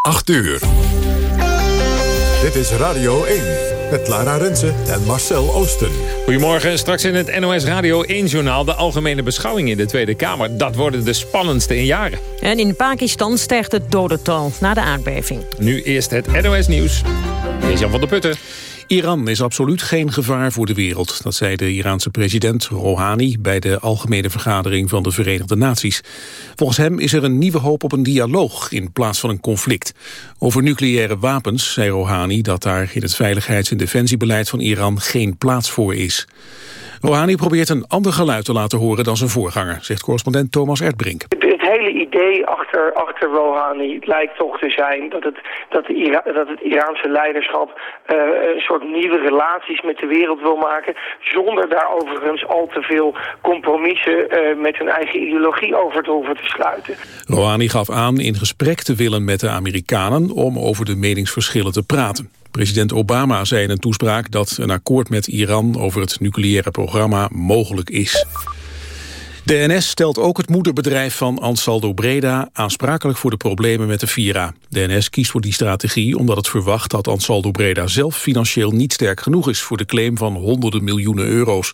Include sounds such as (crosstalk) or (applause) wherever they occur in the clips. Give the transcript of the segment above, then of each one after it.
8 uur. Dit is Radio 1 met Lara Rensen en Marcel Oosten. Goedemorgen, straks in het NOS Radio 1-journaal... de algemene beschouwing in de Tweede Kamer. Dat worden de spannendste in jaren. En in Pakistan stijgt het dodental na de aardbeving. Nu eerst het NOS-nieuws. Is Jan van der Putten. Iran is absoluut geen gevaar voor de wereld. Dat zei de Iraanse president Rouhani bij de Algemene Vergadering van de Verenigde Naties. Volgens hem is er een nieuwe hoop op een dialoog in plaats van een conflict. Over nucleaire wapens zei Rouhani dat daar in het veiligheids- en defensiebeleid van Iran geen plaats voor is. Rouhani probeert een ander geluid te laten horen dan zijn voorganger, zegt correspondent Thomas Erdbrink. Achter, achter Rouhani lijkt toch te zijn dat het, dat de dat het Iraanse leiderschap uh, een soort nieuwe relaties met de wereld wil maken, zonder daar overigens al te veel compromissen uh, met hun eigen ideologie over te te sluiten. Rouhani gaf aan in gesprek te willen met de Amerikanen om over de meningsverschillen te praten. President Obama zei in een toespraak dat een akkoord met Iran over het nucleaire programma mogelijk is. De NS stelt ook het moederbedrijf van Ansaldo Breda aansprakelijk voor de problemen met de Vira. De NS kiest voor die strategie omdat het verwacht dat Ansaldo Breda zelf financieel niet sterk genoeg is voor de claim van honderden miljoenen euro's.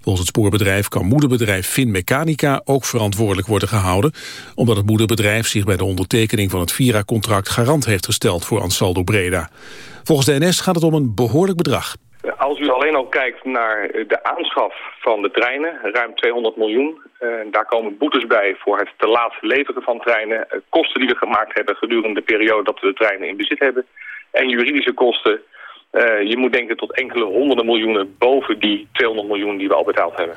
Volgens het spoorbedrijf kan moederbedrijf Finmechanica ook verantwoordelijk worden gehouden, omdat het moederbedrijf zich bij de ondertekening van het Vira-contract garant heeft gesteld voor Ansaldo Breda. Volgens de NS gaat het om een behoorlijk bedrag. Alleen al kijkt naar de aanschaf van de treinen, ruim 200 miljoen. Uh, daar komen boetes bij voor het te laat leveren van treinen. Uh, kosten die we gemaakt hebben gedurende de periode dat we de treinen in bezit hebben. En juridische kosten uh, je moet denken tot enkele honderden miljoenen boven die 200 miljoen die we al betaald hebben.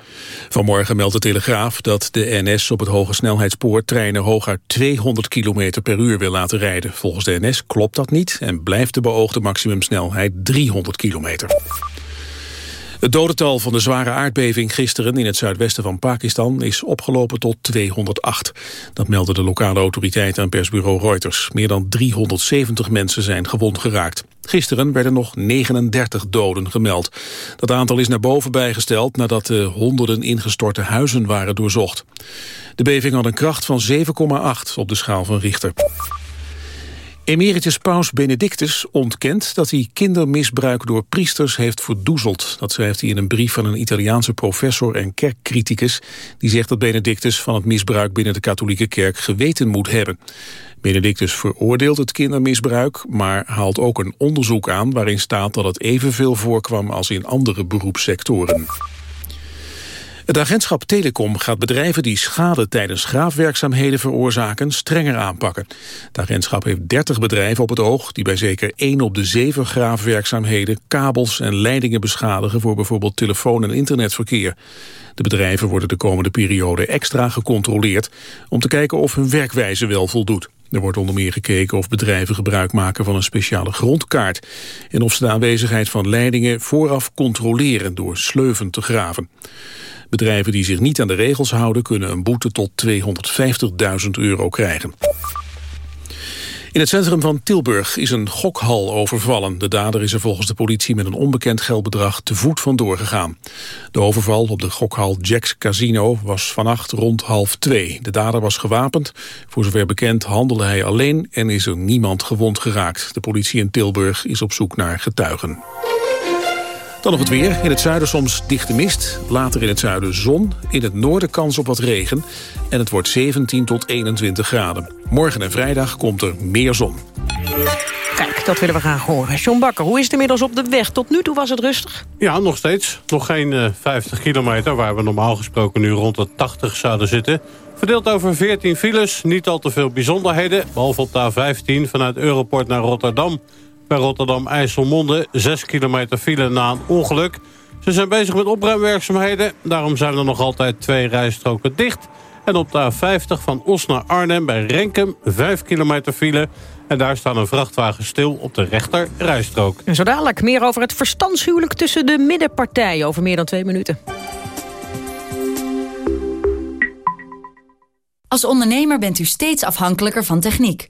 Vanmorgen meldt de Telegraaf dat de NS op het hoge snelheidspoor treinen hooguit 200 km per uur wil laten rijden. Volgens de NS klopt dat niet en blijft de beoogde maximumsnelheid 300 kilometer. Het dodental van de zware aardbeving gisteren in het zuidwesten van Pakistan is opgelopen tot 208. Dat meldde de lokale autoriteit aan persbureau Reuters. Meer dan 370 mensen zijn gewond geraakt. Gisteren werden nog 39 doden gemeld. Dat aantal is naar boven bijgesteld nadat de honderden ingestorte huizen waren doorzocht. De beving had een kracht van 7,8 op de schaal van Richter. Emeritus paus Benedictus ontkent dat hij kindermisbruik door priesters heeft verdoezeld. Dat schrijft hij in een brief van een Italiaanse professor en kerkcriticus... die zegt dat Benedictus van het misbruik binnen de katholieke kerk geweten moet hebben. Benedictus veroordeelt het kindermisbruik, maar haalt ook een onderzoek aan... waarin staat dat het evenveel voorkwam als in andere beroepssectoren. Het agentschap Telecom gaat bedrijven die schade tijdens graafwerkzaamheden veroorzaken strenger aanpakken. Het agentschap heeft 30 bedrijven op het oog die bij zeker 1 op de 7 graafwerkzaamheden kabels en leidingen beschadigen voor bijvoorbeeld telefoon- en internetverkeer. De bedrijven worden de komende periode extra gecontroleerd om te kijken of hun werkwijze wel voldoet. Er wordt onder meer gekeken of bedrijven gebruik maken van een speciale grondkaart en of ze de aanwezigheid van leidingen vooraf controleren door sleuven te graven. Bedrijven die zich niet aan de regels houden... kunnen een boete tot 250.000 euro krijgen. In het centrum van Tilburg is een gokhal overvallen. De dader is er volgens de politie met een onbekend geldbedrag te voet vandoor gegaan. De overval op de gokhal Jack's Casino was vannacht rond half twee. De dader was gewapend. Voor zover bekend handelde hij alleen en is er niemand gewond geraakt. De politie in Tilburg is op zoek naar getuigen. Dan nog het weer. In het zuiden soms dichte mist. Later in het zuiden zon. In het noorden kans op wat regen. En het wordt 17 tot 21 graden. Morgen en vrijdag komt er meer zon. Kijk, dat willen we graag horen. John Bakker, hoe is het inmiddels op de weg? Tot nu toe was het rustig? Ja, nog steeds. Nog geen uh, 50 kilometer, waar we normaal gesproken nu rond de 80 zouden zitten. Verdeeld over 14 files, niet al te veel bijzonderheden. Behalve op de A15 vanuit Europort naar Rotterdam... Bij Rotterdam-IJsselmonde 6 kilometer file na een ongeluk. Ze zijn bezig met opruimwerkzaamheden. Daarom zijn er nog altijd twee rijstroken dicht. En op de A50 van Os naar Arnhem bij Renkum 5 kilometer file. En daar staan een vrachtwagen stil op de rechter rijstrook. En zo dadelijk meer over het verstandshuwelijk tussen de middenpartijen. Over meer dan twee minuten. Als ondernemer bent u steeds afhankelijker van techniek.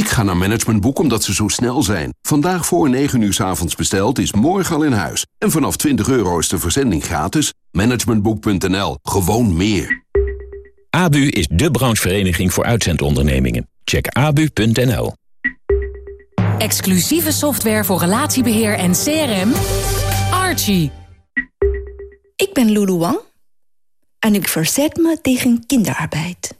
Ik ga naar Managementboek omdat ze zo snel zijn. Vandaag voor 9 uur s avonds besteld is morgen al in huis. En vanaf 20 euro is de verzending gratis. Managementboek.nl. Gewoon meer. ABU is de branchevereniging voor uitzendondernemingen. Check abu.nl. Exclusieve software voor relatiebeheer en CRM. Archie. Ik ben Lulu Wang en ik verzet me tegen kinderarbeid.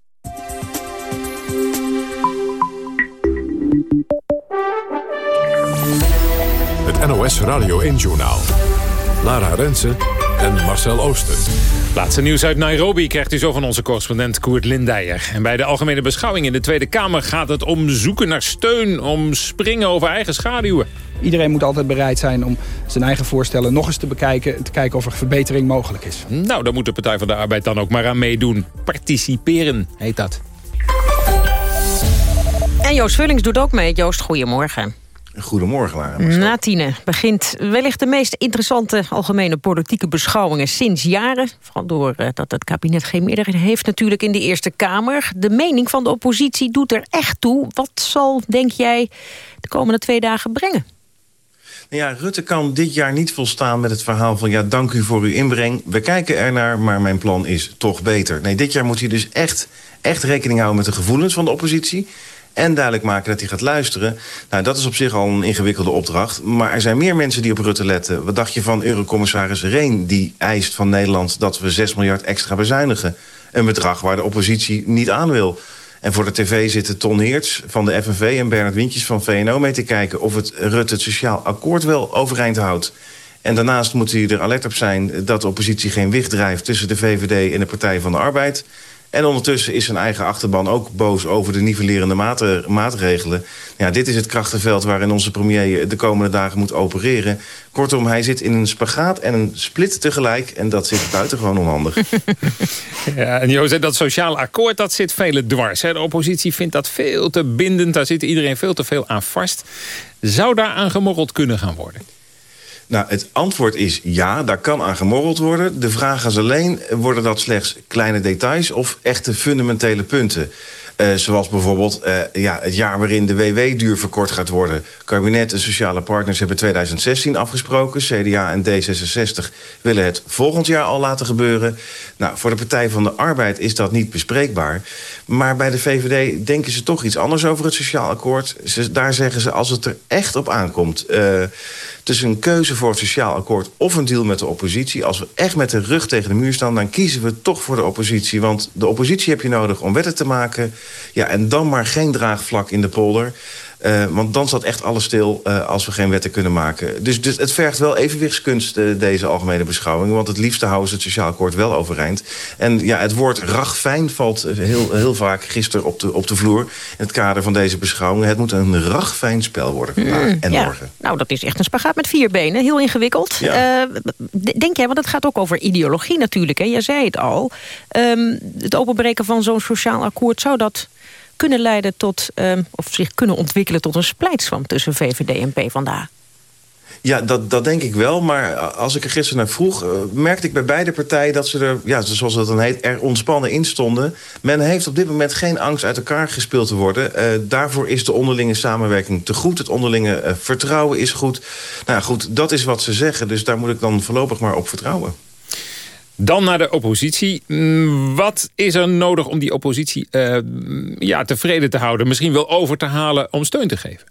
Het NOS Radio 1-journaal. Lara Rensen en Marcel Ooster. Laatste nieuws uit Nairobi krijgt u zo van onze correspondent Koert Lindijer. En bij de algemene beschouwing in de Tweede Kamer gaat het om zoeken naar steun... om springen over eigen schaduwen. Iedereen moet altijd bereid zijn om zijn eigen voorstellen nog eens te bekijken... te kijken of er verbetering mogelijk is. Nou, daar moet de Partij van de Arbeid dan ook maar aan meedoen. Participeren heet dat. En Joost Vullings doet ook mee. Joost, goedemorgen. Goedemorgen, Lara. Na tienen begint wellicht de meest interessante algemene politieke beschouwingen sinds jaren. Vooral door uh, dat het kabinet geen meerderheid heeft natuurlijk in de Eerste Kamer. De mening van de oppositie doet er echt toe. Wat zal, denk jij, de komende twee dagen brengen? Nou ja, Rutte kan dit jaar niet volstaan met het verhaal van... ja, dank u voor uw inbreng, we kijken ernaar, maar mijn plan is toch beter. Nee, dit jaar moet hij dus echt, echt rekening houden met de gevoelens van de oppositie en duidelijk maken dat hij gaat luisteren. Nou, dat is op zich al een ingewikkelde opdracht. Maar er zijn meer mensen die op Rutte letten. Wat dacht je van Eurocommissaris Reen... die eist van Nederland dat we 6 miljard extra bezuinigen? Een bedrag waar de oppositie niet aan wil. En voor de tv zitten Ton Heerts van de FNV en Bernard Wintjes van VNO mee te kijken... of het Rutte het sociaal akkoord wel overeind houdt. En daarnaast moet hij er alert op zijn dat de oppositie geen wicht drijft... tussen de VVD en de Partij van de Arbeid... En ondertussen is zijn eigen achterban ook boos over de nivellerende maatregelen. Ja, dit is het krachtenveld waarin onze premier de komende dagen moet opereren. Kortom, hij zit in een spagaat en een split tegelijk. En dat zit buitengewoon onhandig. (laughs) ja, en Jozef, dat sociaal akkoord dat zit velen dwars. De oppositie vindt dat veel te bindend. Daar zit iedereen veel te veel aan vast. Zou daar aan gemorreld kunnen gaan worden? Nou, het antwoord is ja, daar kan aan gemorreld worden. De vraag is alleen, worden dat slechts kleine details... of echte fundamentele punten? Uh, zoals bijvoorbeeld uh, ja, het jaar waarin de WW-duur verkort gaat worden. Kabinet en sociale partners hebben 2016 afgesproken. CDA en D66 willen het volgend jaar al laten gebeuren. Nou, voor de Partij van de Arbeid is dat niet bespreekbaar. Maar bij de VVD denken ze toch iets anders over het sociaal akkoord. Daar zeggen ze, als het er echt op aankomt... Uh, tussen een keuze voor het sociaal akkoord of een deal met de oppositie... als we echt met de rug tegen de muur staan... dan kiezen we toch voor de oppositie. Want de oppositie heb je nodig om wetten te maken. Ja, en dan maar geen draagvlak in de polder. Uh, want dan staat echt alles stil uh, als we geen wetten kunnen maken. Dus, dus het vergt wel evenwichtskunst, uh, deze algemene beschouwing. Want het liefste houden ze het sociaal akkoord wel overeind. En ja, het woord ragfijn valt heel, heel vaak gisteren op de, op de vloer... in het kader van deze beschouwing. Het moet een ragfijn spel worden vandaag mm, en ja. morgen. Nou, dat is echt een spagaat met vier benen. Heel ingewikkeld. Ja. denk jij, want het gaat ook over ideologie natuurlijk. Hè? Jij zei het al. Um, het openbreken van zo'n sociaal akkoord... zou dat kunnen leiden tot, um, of zich kunnen ontwikkelen tot een splijtswam tussen VVD en PvdA? Ja, dat, dat denk ik wel. Maar als ik er gisteren naar vroeg... Uh, merkte ik bij beide partijen dat ze er, ja, zoals dat dan heet... er ontspannen in stonden. Men heeft op dit moment geen angst uit elkaar gespeeld te worden. Uh, daarvoor is de onderlinge samenwerking te goed. Het onderlinge vertrouwen is goed. Nou goed, dat is wat ze zeggen. Dus daar moet ik dan voorlopig maar op vertrouwen. Dan naar de oppositie. Wat is er nodig om die oppositie uh, ja, tevreden te houden? Misschien wel over te halen om steun te geven?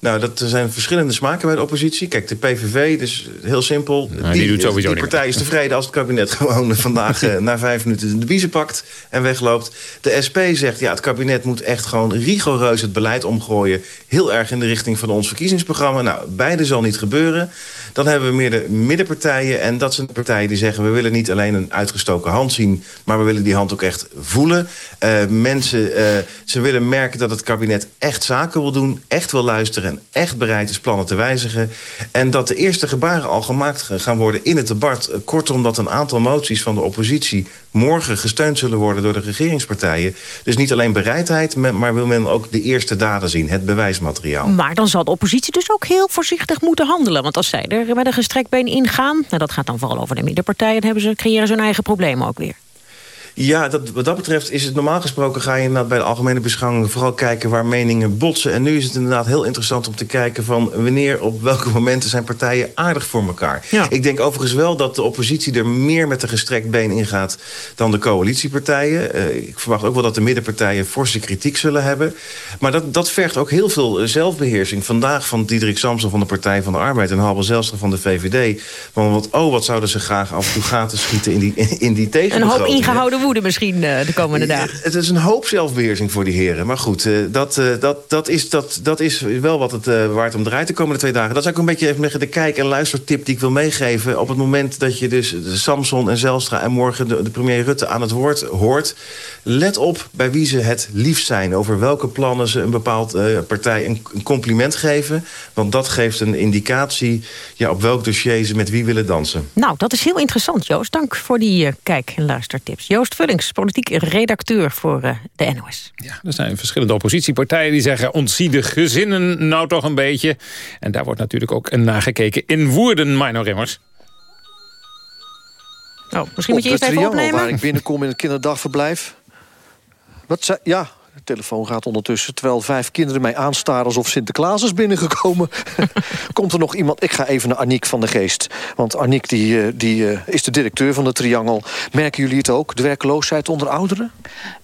Nou, dat er zijn verschillende smaken bij de oppositie. Kijk, de PVV, dus heel simpel. Nou, die, die, doet sowieso die partij is tevreden als het kabinet (laughs) gewoon vandaag uh, (laughs) na vijf minuten de biezen pakt en wegloopt. De SP zegt, ja, het kabinet moet echt gewoon rigoureus het beleid omgooien. Heel erg in de richting van ons verkiezingsprogramma. Nou, beide zal niet gebeuren. Dan hebben we meer de middenpartijen. En dat zijn de partijen die zeggen... we willen niet alleen een uitgestoken hand zien... maar we willen die hand ook echt voelen. Uh, mensen, uh, ze willen merken dat het kabinet echt zaken wil doen... echt wil luisteren en echt bereid is plannen te wijzigen. En dat de eerste gebaren al gemaakt gaan worden in het debat. Kortom, dat een aantal moties van de oppositie... morgen gesteund zullen worden door de regeringspartijen. Dus niet alleen bereidheid, maar wil men ook de eerste daden zien. Het bewijsmateriaal. Maar dan zal de oppositie dus ook heel voorzichtig moeten handelen. Want als zij er met een gestrekt been ingaan... Nou, dat gaat dan vooral over de middenpartijen... hebben ze, creëren ze hun eigen problemen ook weer. Ja, dat, wat dat betreft is het normaal gesproken... ga je inderdaad bij de algemene beschouwing vooral kijken waar meningen botsen. En nu is het inderdaad heel interessant om te kijken van... wanneer, op welke momenten zijn partijen aardig voor elkaar. Ja. Ik denk overigens wel dat de oppositie er meer met een gestrekt been ingaat... dan de coalitiepartijen. Uh, ik verwacht ook wel dat de middenpartijen forse kritiek zullen hebben. Maar dat, dat vergt ook heel veel zelfbeheersing. Vandaag van Diederik Samson van de Partij van de Arbeid... en Halbe Zelstra van de VVD. Van wat, oh, wat zouden ze graag af en toe gaten schieten in die, (laughs) in die tegenbegroting. Een hoop ingehouden woede misschien uh, de komende dagen. Het is een hoop zelfbeheersing voor die heren. Maar goed, uh, dat, uh, dat, dat, is, dat, dat is wel wat het, waar het om draait de komende twee dagen. Dat is ook een beetje even de kijk- en luistertip die ik wil meegeven. Op het moment dat je dus Samson en Zelstra en morgen de, de premier Rutte aan het woord hoort... let op bij wie ze het liefst zijn. Over welke plannen ze een bepaald partij een, een, compliment geven. Want dat geeft een indicatie ja, op welk dossier ze met wie willen dansen. Nou, dat is heel interessant, Joost. Dank voor die kijk- en luistertips. Joost Vullings politiek redacteur voor uh, de NOS. Ja, er zijn verschillende oppositiepartijen die zeggen... ontzie de gezinnen nou toch een beetje. En daar wordt natuurlijk ook nagekeken in Woerden, Mino Rimmers. Oh, misschien moet je eerst even opnemen. waar ik binnenkom in het kinderdagverblijf. Wat zei... Ja, telefoon gaat ondertussen, terwijl vijf kinderen mij aanstaren... alsof Sinterklaas is binnengekomen. (laughs) Komt er nog iemand? Ik ga even naar Aniek van de Geest. Want Aniek die, die, uh, is de directeur van de Triangel. Merken jullie het ook, de werkloosheid onder ouderen?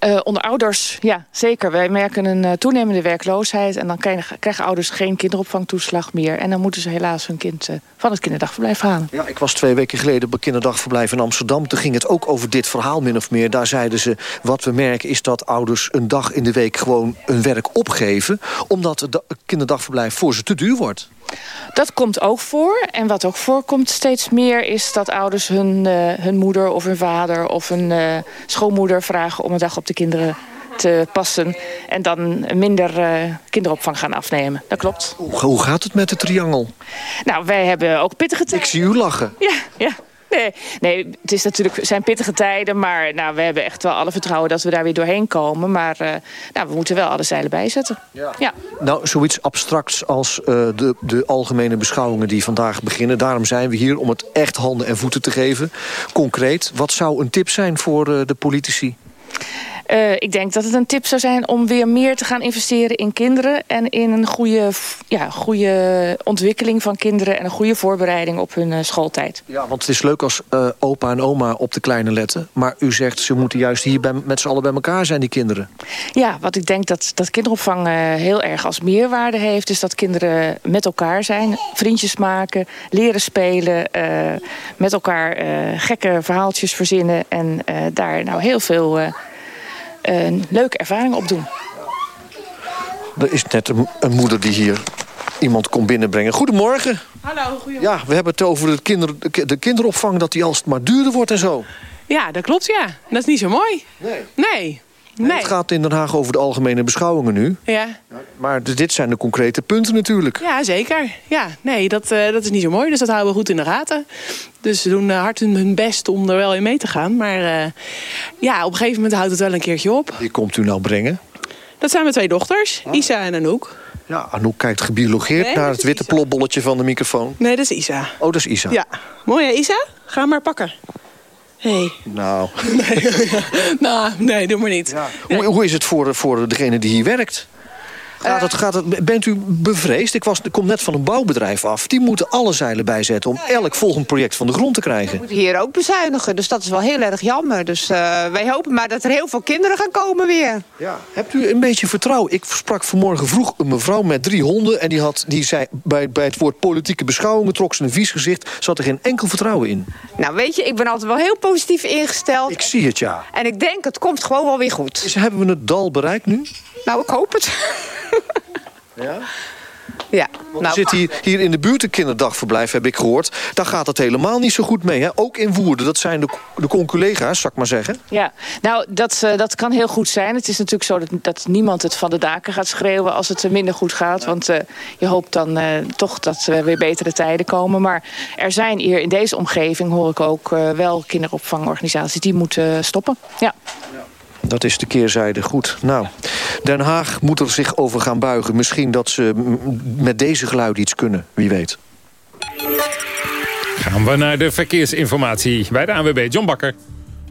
Uh, onder ouders, ja, zeker. Wij merken een toenemende werkloosheid... en dan krijgen, krijgen, ouders geen kinderopvangtoeslag meer... en dan moeten ze helaas hun kind van het kinderdagverblijf halen. Ja, ik was twee weken geleden op een kinderdagverblijf in Amsterdam. Toen ging het ook over dit verhaal, min of meer. Daar zeiden ze, wat we merken is dat ouders een dag in de week gewoon een werk opgeven... omdat het kinderdagverblijf voor ze te duur wordt. Dat komt ook voor. En wat ook voorkomt steeds meer is dat ouders hun, uh, hun moeder of hun vader... of een uh, schoonmoeder vragen om een dag op de kinderen te passen... en dan minder uh, kinderopvang gaan afnemen. Dat klopt. Hoe, hoe gaat het met de triangel? Nou, wij hebben ook pittige tijden. Ik zie u lachen. Ja, ja. Nee, nee, het is natuurlijk, zijn pittige tijden, maar nou, we hebben echt wel alle vertrouwen dat we daar weer doorheen komen. Maar uh, nou, we moeten wel alle zeilen bijzetten. Ja. ja. Nou, zoiets abstracts als uh, de, de algemene beschouwingen die vandaag beginnen. Daarom zijn we hier om het echt handen en voeten te geven. Concreet, wat zou een tip zijn voor uh, de politici? Uh, ik denk dat het een tip zou zijn om weer meer te gaan investeren in kinderen... en in een goede, ja, goede ontwikkeling van kinderen... en een goede voorbereiding op hun uh, schooltijd. Ja, want het is leuk als uh, opa en oma op de kleine letten... maar u zegt ze moeten juist hier bij, met z'n allen bij elkaar zijn, die kinderen. Ja, wat ik denk dat, dat kinderopvang heel erg als meerwaarde heeft... is dat kinderen met elkaar zijn, vriendjes maken, leren spelen... met elkaar gekke verhaaltjes verzinnen... en daar nou heel veel een leuke ervaring opdoen. Er is net een, een moeder die hier iemand kon binnenbrengen. Goedemorgen. Hallo, goedemorgen. Ja, we hebben het over de, kinder, de kinderopvang... dat die als het maar duurder wordt en zo. Ja, dat klopt, ja. Dat is niet zo mooi. Nee. Nee. Nee. Het gaat in Den Haag over de algemene beschouwingen nu. Ja. Maar dit zijn de concrete punten natuurlijk. Ja, zeker. Ja, nee, dat, eh, dat is niet zo mooi. Dus dat houden we goed in de gaten. Dus ze doen eh, hard hun, best om er wel in mee te gaan. Maar eh, ja, op een gegeven moment houdt het wel een keertje op. Die komt u nou brengen. Dat zijn mijn twee dochters, Isa en Anouk. Ja, Anouk kijkt gebiologeerd Nee, naar het witte plopbolletje van de microfoon. Nee, dat is Isa. Oh, dat is Isa. Ja. Mooi hè, Isa? Ga maar pakken. Hey. Nou, (laughs) (laughs) nou, nee, doe maar niet. hoe, hoe is het voor, voor degene die hier werkt? Gaat het, gaat het, bent u bevreesd? Ik, was, ik kom net van een bouwbedrijf af. Die moeten alle zeilen bijzetten om elk volgend project van de grond te krijgen. moeten hier ook bezuinigen. Dus dat is wel heel erg jammer. Dus eh, wij hopen maar dat er heel veel kinderen gaan komen weer. Ja. Hebt u een beetje vertrouwen? Ik sprak vanmorgen vroeg een mevrouw met drie honden... en die, had, die zei bij, bij het woord politieke beschouwingen... trok ze een vies gezicht, zat er geen enkel vertrouwen in. Nou weet je, ik ben altijd wel heel positief ingesteld. Ik zie het, ja. En ik denk, het komt gewoon wel weer goed. Dus hebben we het dal bereikt nu? Nou, ik hoop het. Ja? Ja. Want Nou, zit hier, hier in de buurt een kinderdagverblijf, heb ik gehoord. Daar gaat het helemaal niet zo goed mee. Hè? Ook in Woerden, dat zijn de, de conculega's, zal ik maar zeggen. Ja, nou, dat, eh, dat kan heel goed zijn. Het is natuurlijk zo dat, dat niemand het van de daken gaat schreeuwen als het minder goed gaat. Want eh, je hoopt dan eh, toch dat er weer betere tijden komen. Maar er zijn hier in deze omgeving, hoor ik ook, eh, wel kinderopvangorganisaties die moeten stoppen. Ja. Dat is de keerzijde. Goed. Nou, Den Haag moet er zich over gaan buigen. Misschien dat ze met deze geluiden iets kunnen. Wie weet. Gaan we naar de verkeersinformatie bij de ANWB. John Bakker.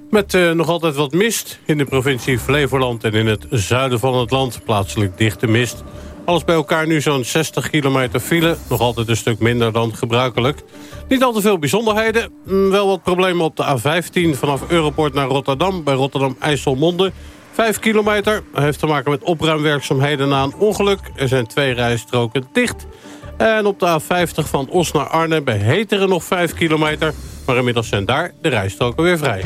Met eh, nog altijd wat mist in de provincie Flevoland en in het zuiden van het land. Plaatselijk dichte mist. Alles bij elkaar nu zo'n 60 kilometer file. Nog altijd een stuk minder dan gebruikelijk. Niet al te veel bijzonderheden. Mm, Wel wat problemen op de A15 vanaf Europort naar Rotterdam. Bij Rotterdam-IJsselmonde. 5 kilometer. Heeft te maken met opruimwerkzaamheden na een ongeluk. Er zijn twee rijstroken dicht. En op de A50 van Os naar Arnhem bij Heteren nog 5 kilometer. Maar inmiddels zijn daar de rijstroken weer vrij.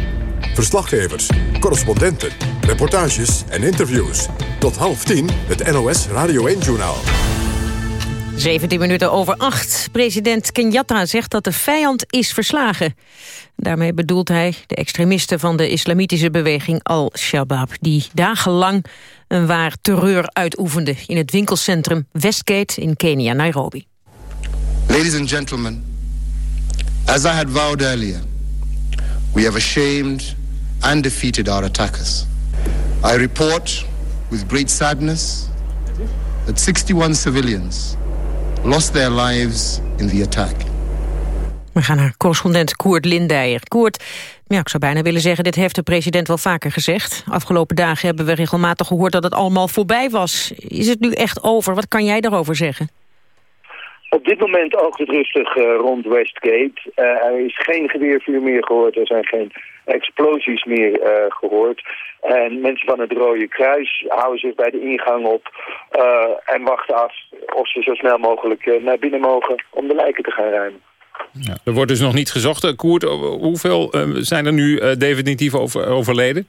Verslaggevers, correspondenten, reportages en interviews. Tot half tien het NOS Radio 1-journaal. 17 minuten over 8. President Kenyatta zegt dat de vijand is verslagen. Daarmee bedoelt hij de extremisten van de islamitische beweging Al-Shabaab... die dagenlang een waar terreur uitoefende in het winkelcentrum Westgate in Kenia, Nairobi. Ladies and gentlemen, as I had vowed earlier, we have ashamed and defeated our attackers. I report with great sadness that 61 civilians lost their lives in the attack. We gaan naar correspondent Koert Lindijer. Koert, ja, ik zou bijna willen zeggen, dit heeft de president wel vaker gezegd. Afgelopen dagen hebben we regelmatig gehoord dat het allemaal voorbij was. Is het nu echt over? Wat kan jij daarover zeggen? Op dit moment ook het rustig eh, rond Westgate. Eh, er is geen geweervuur meer gehoord, er zijn geen explosies meer eh, gehoord. En mensen van het Rode Kruis houden zich bij de ingang op en wachten af of ze zo snel mogelijk naar binnen mogen om de lijken te gaan ruimen. Ja, er wordt dus nog niet gezocht. Koert, hoeveel zijn er nu definitief over, overleden?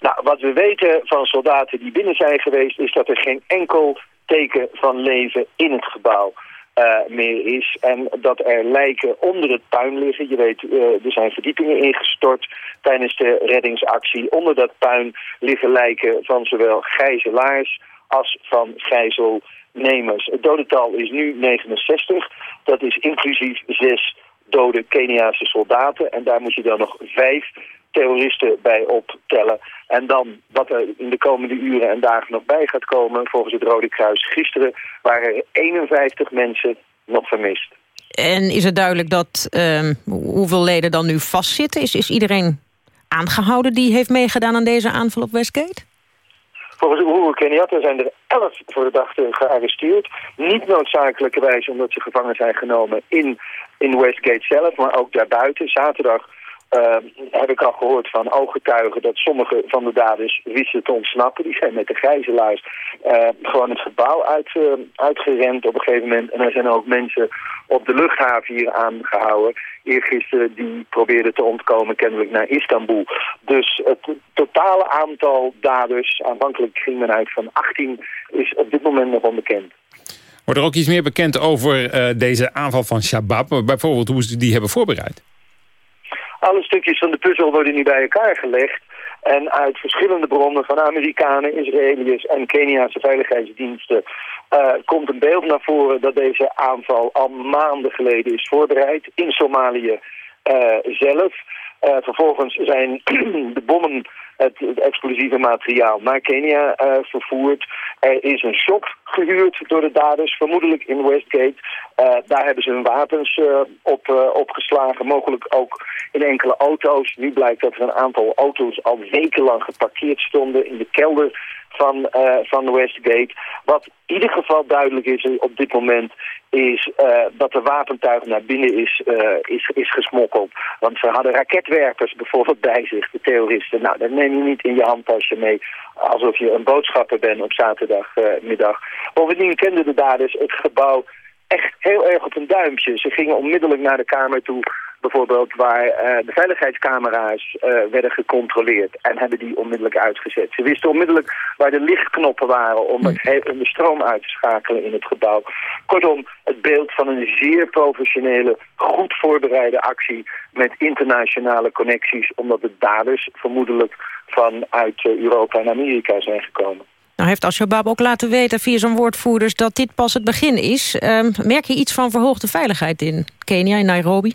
Nou, wat we weten van soldaten die binnen zijn geweest... is dat er geen enkel teken van leven in het gebouw eh, meer is. En dat er lijken onder het puin liggen. Je weet, eh, er zijn verdiepingen ingestort tijdens de reddingsactie. Onder dat puin liggen lijken van zowel gijzelaars als van gijzelnemers. Het dodental is nu 69. Dat is inclusief zes dode Keniaanse soldaten. En daar moet je dan nog vijf terroristen bij optellen. En dan wat er in de komende uren en dagen nog bij gaat komen... volgens het Rode Kruis gisteren waren er 51 mensen nog vermist. En is het duidelijk dat ehm, hoeveel leden dan nu vastzitten? Is, is iedereen aangehouden die heeft meegedaan aan deze aanval op Westgate? Volgens Uhuru Kenyatta zijn er 11 voor de dag gearresteerd. Niet noodzakelijkerwijs omdat ze gevangen zijn genomen in, in Westgate zelf, maar ook daarbuiten. Zaterdag heb ik al gehoord van ooggetuigen dat sommige van de daders wisten te ontsnappen. Die zijn met de gijzelaars eh, gewoon het gebouw uit, eh, uitgerend op een gegeven moment. En er zijn ook mensen op de luchthaven hier aangehouden. Eergisteren die probeerden te ontkomen kennelijk naar Istanbul. Dus het totale aantal daders, aanvankelijk ging men uit van 18, is op dit moment nog onbekend. Wordt er ook iets meer bekend over eh, deze aanval van Shabab? Bijvoorbeeld hoe ze die hebben voorbereid? Alle stukjes van de puzzel worden nu bij elkaar gelegd. En uit verschillende bronnen van Amerikanen, Israëliërs en Keniaanse veiligheidsdiensten... eh, komt een beeld naar voren dat deze aanval al maanden geleden is voorbereid in Somalië eh, zelf. Eh, vervolgens zijn (clears throat) de bommen, het, het explosieve materiaal, naar Kenia eh, vervoerd. Er is een shop gehuurd door de daders, vermoedelijk in Westgate. Eh, daar hebben ze hun wapens eh, op eh, opgeslagen, mogelijk ook in enkele auto's. Nu blijkt dat er een aantal auto's al wekenlang geparkeerd stonden in de kelder van, van Westgate. Wat in ieder geval duidelijk is op dit moment is dat de wapentuig naar binnen is, is, is gesmokkeld. Want ze hadden raketwerpers bijvoorbeeld bij zich, de terroristen. Nou, dat neem je niet in je handtasje mee alsof je een boodschapper bent op zaterdagmiddag. Bovendien kenden de daders het gebouw echt heel erg op een duimpje. Ze gingen onmiddellijk naar de kamer toe, bijvoorbeeld waar eh, de veiligheidscamera's eh, werden gecontroleerd en hebben die onmiddellijk uitgezet. Ze wisten onmiddellijk waar de lichtknoppen waren om, het, om de stroom uit te schakelen in het gebouw. Kortom, het beeld van een zeer professionele, goed voorbereide actie met internationale connecties, omdat de daders vermoedelijk vanuit eh, Europa en Amerika zijn gekomen. Nou heeft Al-Shabaab ook laten weten via zijn woordvoerders dat dit pas het begin is. Ehm, merk je iets van verhoogde veiligheid in Kenia, in Nairobi?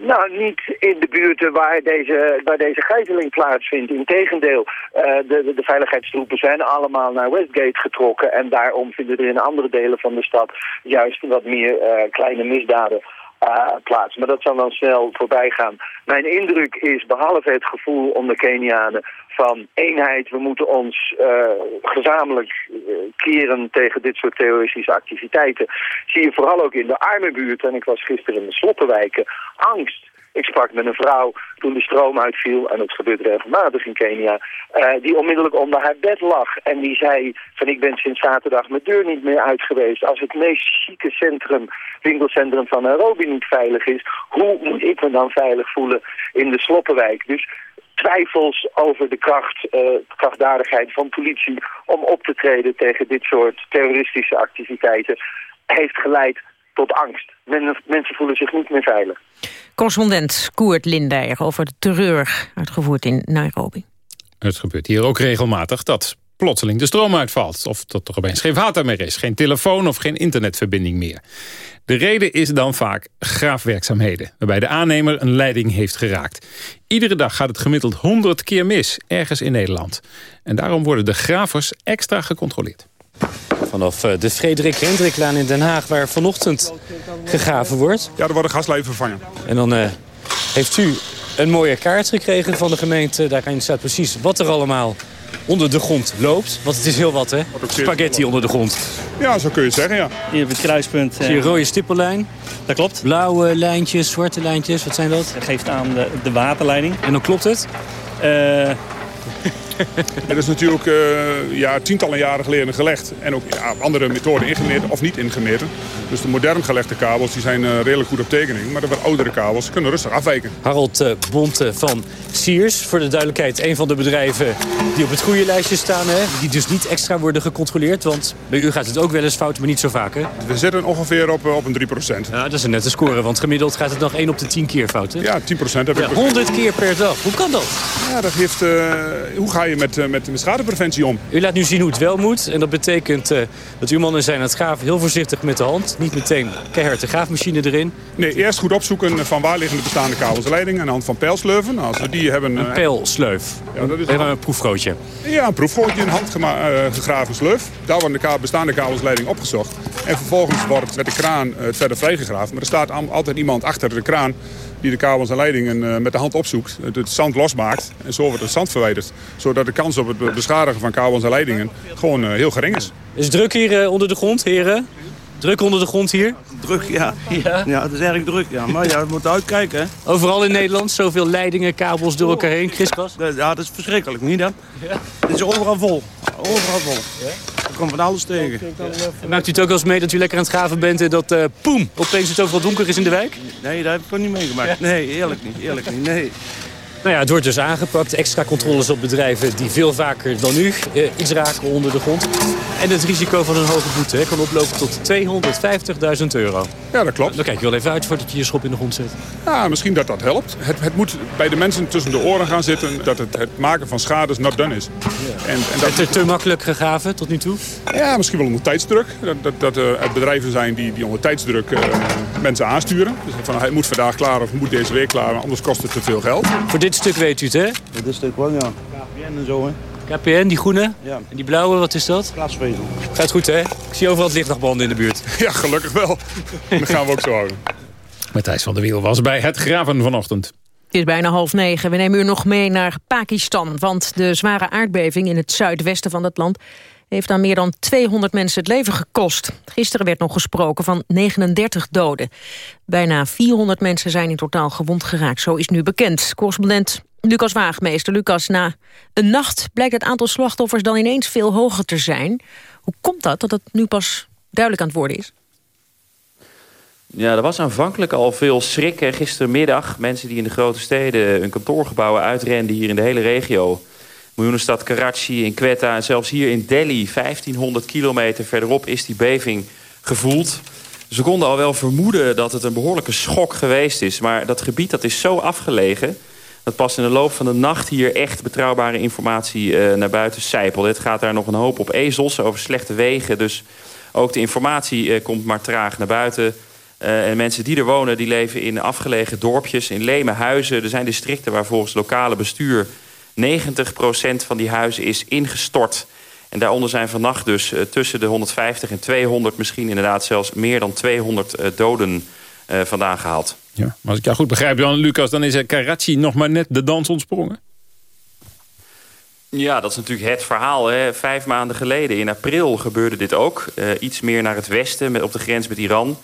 Nou, niet in de buurten waar deze, waar deze gijzeling plaatsvindt. Integendeel, uh, de, de, de, veiligheidstroepen zijn allemaal naar Westgate getrokken. En daarom vinden er in andere delen van de stad juist wat meer uh, kleine misdaden uh, plaats. Maar dat zal dan snel voorbij gaan. Mijn indruk is, behalve het gevoel onder Kenianen van eenheid, we moeten ons uh, gezamenlijk uh, keren tegen dit soort terroristische activiteiten, zie je vooral ook in de arme buurt, en ik was gisteren in de sloppenwijken, angst. Ik sprak met een vrouw toen de stroom uitviel, en dat gebeurt regelmatig in Kenia, uh, die onmiddellijk onder haar bed lag. En die zei van ik ben sinds zaterdag mijn deur niet meer uit geweest. Als het meest chique centrum, winkelcentrum van Nairobi niet veilig is, hoe moet ik me dan veilig voelen in de Sloppenwijk? Dus twijfels over de kracht, uh, krachtdadigheid van politie om op te treden tegen dit soort terroristische activiteiten heeft geleid tot angst. Men, mensen voelen zich niet meer veilig. Correspondent Koert Lindijer over de terreur uitgevoerd in Nairobi. Het gebeurt hier ook regelmatig dat plotseling de stroom uitvalt. Of dat er opeens geen water meer is, geen telefoon of geen internetverbinding meer. De reden is dan vaak graafwerkzaamheden, waarbij de aannemer een leiding heeft geraakt. Iedere dag gaat het gemiddeld 100 keer mis, ergens in Nederland. En daarom worden de gravers extra gecontroleerd. Vanaf de Frederik Hendriklaan in Den Haag, waar vanochtend gegraven wordt. Ja, er worden gaslijnen vervangen. En dan uh, heeft u een mooie kaart gekregen van de gemeente. Daarin staat precies wat er allemaal onder de grond loopt. Want het is heel wat, hè? Spaghetti onder de grond. Ja, zo kun je het zeggen, ja. Hier op het kruispunt. Zie je rode stippellijn? Dat klopt. Blauwe lijntjes, zwarte lijntjes, wat zijn dat? Dat geeft aan de, de waterleiding. En dan klopt het? Uh, Het (laughs) is natuurlijk uh, ja, tientallen jaren geleden gelegd. En ook ja, andere methoden ingemeten of niet ingemeten. Dus de modern gelegde kabels die zijn uh, redelijk goed op tekening. Maar de wat oudere kabels kunnen rustig afwijken. Harold uh, Bonte van Siers. Voor de duidelijkheid een van de bedrijven die op het goede lijstje staan. Hè? Die dus niet extra worden gecontroleerd. Want bij u gaat het ook wel eens fout, maar niet zo vaak. Hè? We zitten ongeveer op, op een 3%. Ja, dat is een nette score. Want gemiddeld gaat het nog 1 op de 10 keer fout. Hè? Ja, 10% heb ik. Ja, 100 keer per dag. Hoe kan dat? Ja, dat heeft... hoe ga je met, met, met schadepreventie om? U laat nu zien hoe het wel moet. En dat betekent uh, dat uw mannen zijn aan het graven heel voorzichtig met de hand. Niet meteen keihard de graafmachine erin. Nee, eerst goed opzoeken van waar liggen de bestaande kabels en leidingen. aan de hand van pijlsleven. Nou, als we die hebben... Een pijlsleuf. Ja, dat is een, een proefgootje. Ja, een proefgootje, een handgegraven sleuf. Daar wordt de bestaande kabelsleiding opgezocht. En vervolgens wordt met de kraan het verder vrijgegraven. Maar er staat altijd iemand achter de kraan die de kabels en leidingen uh, met de hand opzoekt, het, het, zand losmaakt en zo wordt het zand verwijderd. Zodat de kans op het beschadigen van kabels en leidingen gewoon uh, heel gering is. Is druk hier uh, onder de grond, heren? Druk onder de grond hier? Druk, ja. Ja? Ja, het is erg druk, ja. Maar ja, we moeten uitkijken, hè. Overal in Nederland, zoveel leidingen, kabels door elkaar heen, kriskras. Ja, dat is verschrikkelijk, niet hè? Het is overal vol. Overal vol. Er komt van alles tegen. En maakt u het ook wel eens mee dat u lekker aan het graven bent... en dat, eh poem, opeens het overal donker is in de wijk? Nee, dat heb ik nog niet meegemaakt. Nee, eerlijk niet, eerlijk niet, nee. Nou ja, het wordt dus aangepakt. Extra controles op bedrijven die veel vaker dan nu eh, iets raken onder de grond. En het risico van een hoge boete hè, kan oplopen tot 250.000 euro. Ja, dat klopt. Dan kijk je wel even uit voordat je je schop in de grond zet. Ja, misschien dat dat helpt. Het, het moet bij de mensen tussen de oren gaan zitten dat het, het maken van schades not done is. En, en dat, Heeft er te makkelijk gegraven tot nu toe? ja, misschien wel onder tijdsdruk. Dat, dat, dat er bedrijven zijn die, die onder tijdsdruk eh, mensen aansturen. Dus van, het moet vandaag klaar of het moet deze week klaar, anders kost het te veel geld. Voor dit stuk weet u het, hè? Dit stuk wel, ja. KPN en zo, hè. KPN, die groene? Ja. En die blauwe, wat is dat? Glasvezel. Gaat goed, hè? Ik zie overal het lichtdagbanden in de buurt. Ja, gelukkig wel. Dat gaan we ook zo houden. Matthijs van der Wiel was bij het graven vanochtend. Het is bijna half negen. We nemen u nog mee naar Pakistan. Want de zware aardbeving in het zuidwesten van het land... heeft aan meer dan 200 mensen het leven gekost. Gisteren werd nog gesproken van 39 doden. Bijna 400 mensen zijn in totaal gewond geraakt. Zo is nu bekend. Correspondent Lucas Waagmeester. Lucas, na een nacht blijkt het aantal slachtoffers dan ineens veel hoger te zijn. Hoe komt dat, dat het nu pas duidelijk aan het worden is? Ja, er was aanvankelijk al veel schrik. Gistermiddag mensen die in de grote steden hun kantoorgebouwen uitrenden... hier in de hele regio. Miljoenenstad Karachi, in Quetta en zelfs hier in Delhi... 1500 kilometer verderop is die beving gevoeld. Ze konden al wel vermoeden dat het een behoorlijke schok geweest is. Maar dat gebied dat is zo afgelegen... dat pas in de loop van de nacht hier echt betrouwbare informatie eh, naar buiten sijpelde. Het gaat daar nog een hoop op ezels over slechte wegen. Dus ook de informatie eh, komt maar traag naar buiten... Uh, en mensen die er wonen, die leven in afgelegen dorpjes, in leme huizen. Er zijn districten waar volgens lokale bestuur 90% van die huizen is ingestort. En daaronder zijn vannacht dus uh, tussen de 150 en 200, misschien inderdaad zelfs meer dan 200 uh, doden vandaan gehaald. Ja, maar als ik jou goed begrijp, Jan Lucas, dan is Karachi nog maar net de dans ontsprongen. Ja, dat is natuurlijk het verhaal. Hè. Vijf maanden geleden, in april, gebeurde dit ook. iets meer naar het westen, met, op de grens met Iran.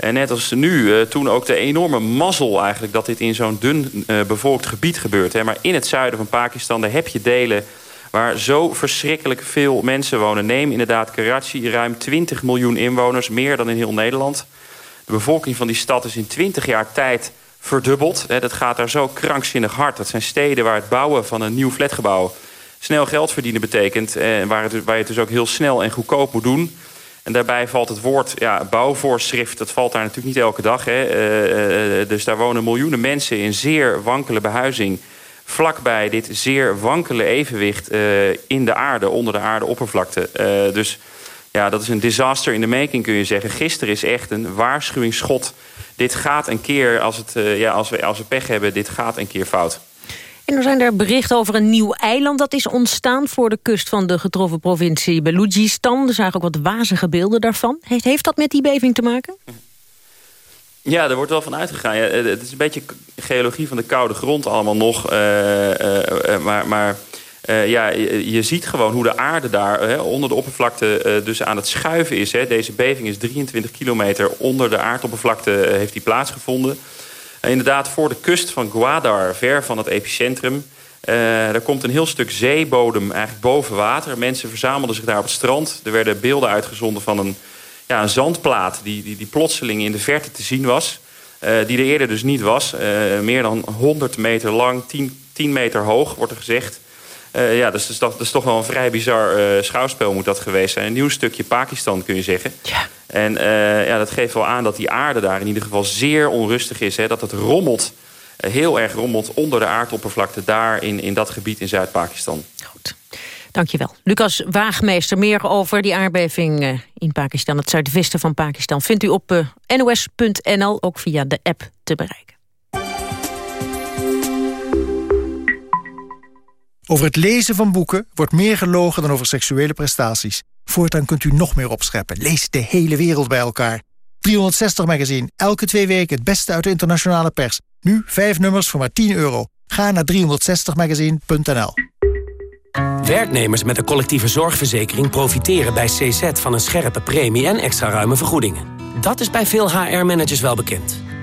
En net als nu, uh, toen ook de enorme mazzel eigenlijk... dat dit in zo'n dun uh, bevolkt gebied gebeurt. Maar in het zuiden van Pakistan, daar heb je delen... waar zo verschrikkelijk veel mensen wonen. Neem inderdaad Karachi, ruim 20 miljoen inwoners. Meer dan in heel Nederland. De bevolking van die stad is in 20 jaar tijd verdubbeld. Dat gaat daar zo krankzinnig hard. Dat zijn steden waar het bouwen van een nieuw flatgebouw... snel geld verdienen betekent. En waar, het, waar je het dus ook heel snel en goedkoop moet doen... En daarbij valt het woord ja, bouwvoorschrift, dat valt daar natuurlijk niet elke dag. Hè. Uh, uh, dus daar wonen miljoenen mensen in zeer wankele behuizing. Vlakbij dit zeer wankele evenwicht in de aarde, onder de aardeoppervlakte. dus ja, dat is een disaster in de making kun je zeggen. Gisteren is echt een waarschuwingsschot. Dit gaat een keer, als, het, ja, als, we, als we pech hebben, dit gaat een keer fout. En er zijn er berichten over een nieuw eiland dat is ontstaan... voor de kust van de getroffen provincie Balochistan. Er zijn ook wat wazige beelden daarvan. Heeft, heeft dat met die beving te maken? Ja, er wordt wel van uitgegaan. Het is een beetje geologie van de koude grond allemaal nog. Uh, uh, maar... maar uh, ja, je, ziet gewoon hoe de aarde daar onder de oppervlakte dus aan het schuiven is. Hè. Deze beving is 23 kilometer onder de aardoppervlakte heeft die plaatsgevonden. Inderdaad, voor de kust van Gwadar, ver van het epicentrum... er komt een heel stuk zeebodem eigenlijk boven water. Mensen verzamelden zich daar op het strand. Er werden beelden uitgezonden van een, ja, een zandplaat... Die, die, die plotseling in de verte te zien was. die er eerder dus niet was. meer dan 100 meter lang, 10, 10 meter hoog, wordt er gezegd... Uh, ja, dus, dus dat, dat, is toch wel een vrij bizar uh, schouwspel moet dat geweest zijn. Een nieuw stukje Pakistan kun je zeggen. Ja. En uh, ja, dat geeft wel aan dat die aarde daar in ieder geval zeer onrustig is. Hè, dat het rommelt, heel erg rommelt onder de aardoppervlakte... daar in, in dat gebied in Zuid-Pakistan. Goed. Dankjewel. Lucas Waagmeester, meer over die aardbeving in Pakistan... het zuidwesten van Pakistan, vindt u op nos.nl, ook via de app te bereiken. Over het lezen van boeken wordt meer gelogen dan over seksuele prestaties. Voortaan kunt u nog meer opscheppen. Lees de hele wereld bij elkaar. 360 Magazine, elke twee weken het beste uit de internationale pers. Nu vijf nummers voor maar 10 euro. Ga naar 360magazine.nl Werknemers met een collectieve zorgverzekering profiteren bij CZ van een scherpe premie en extra ruime vergoedingen. Dat is bij veel HR-managers wel bekend.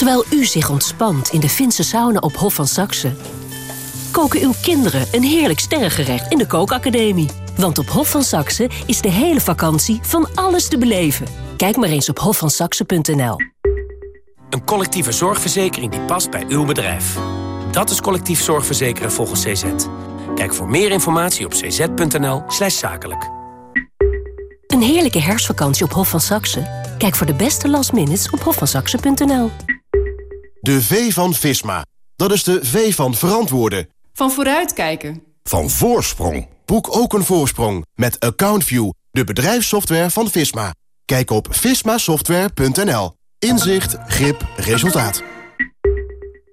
Terwijl u zich ontspant in de Finse sauna op Hof van Saxe... koken uw kinderen een heerlijk sterrengerecht in de kookacademie. Want op Hof van Saxe is de hele vakantie van alles te beleven. Kijk maar eens op hofvansaxe.nl. Een collectieve zorgverzekering die past bij uw bedrijf. Dat is collectief zorgverzekeren volgens CZ. Kijk voor meer informatie op cz.nl slash zakelijk. Een heerlijke herfstvakantie op Hof van Saxe? Kijk voor de beste last minutes op hofvansaxe.nl. De V van Visma. Dat is de V van verantwoorden. Van vooruitkijken. Van voorsprong. Boek ook een voorsprong met AccountView, de bedrijfssoftware van Visma. Kijk op vismasoftware.nl. Inzicht, grip, resultaat.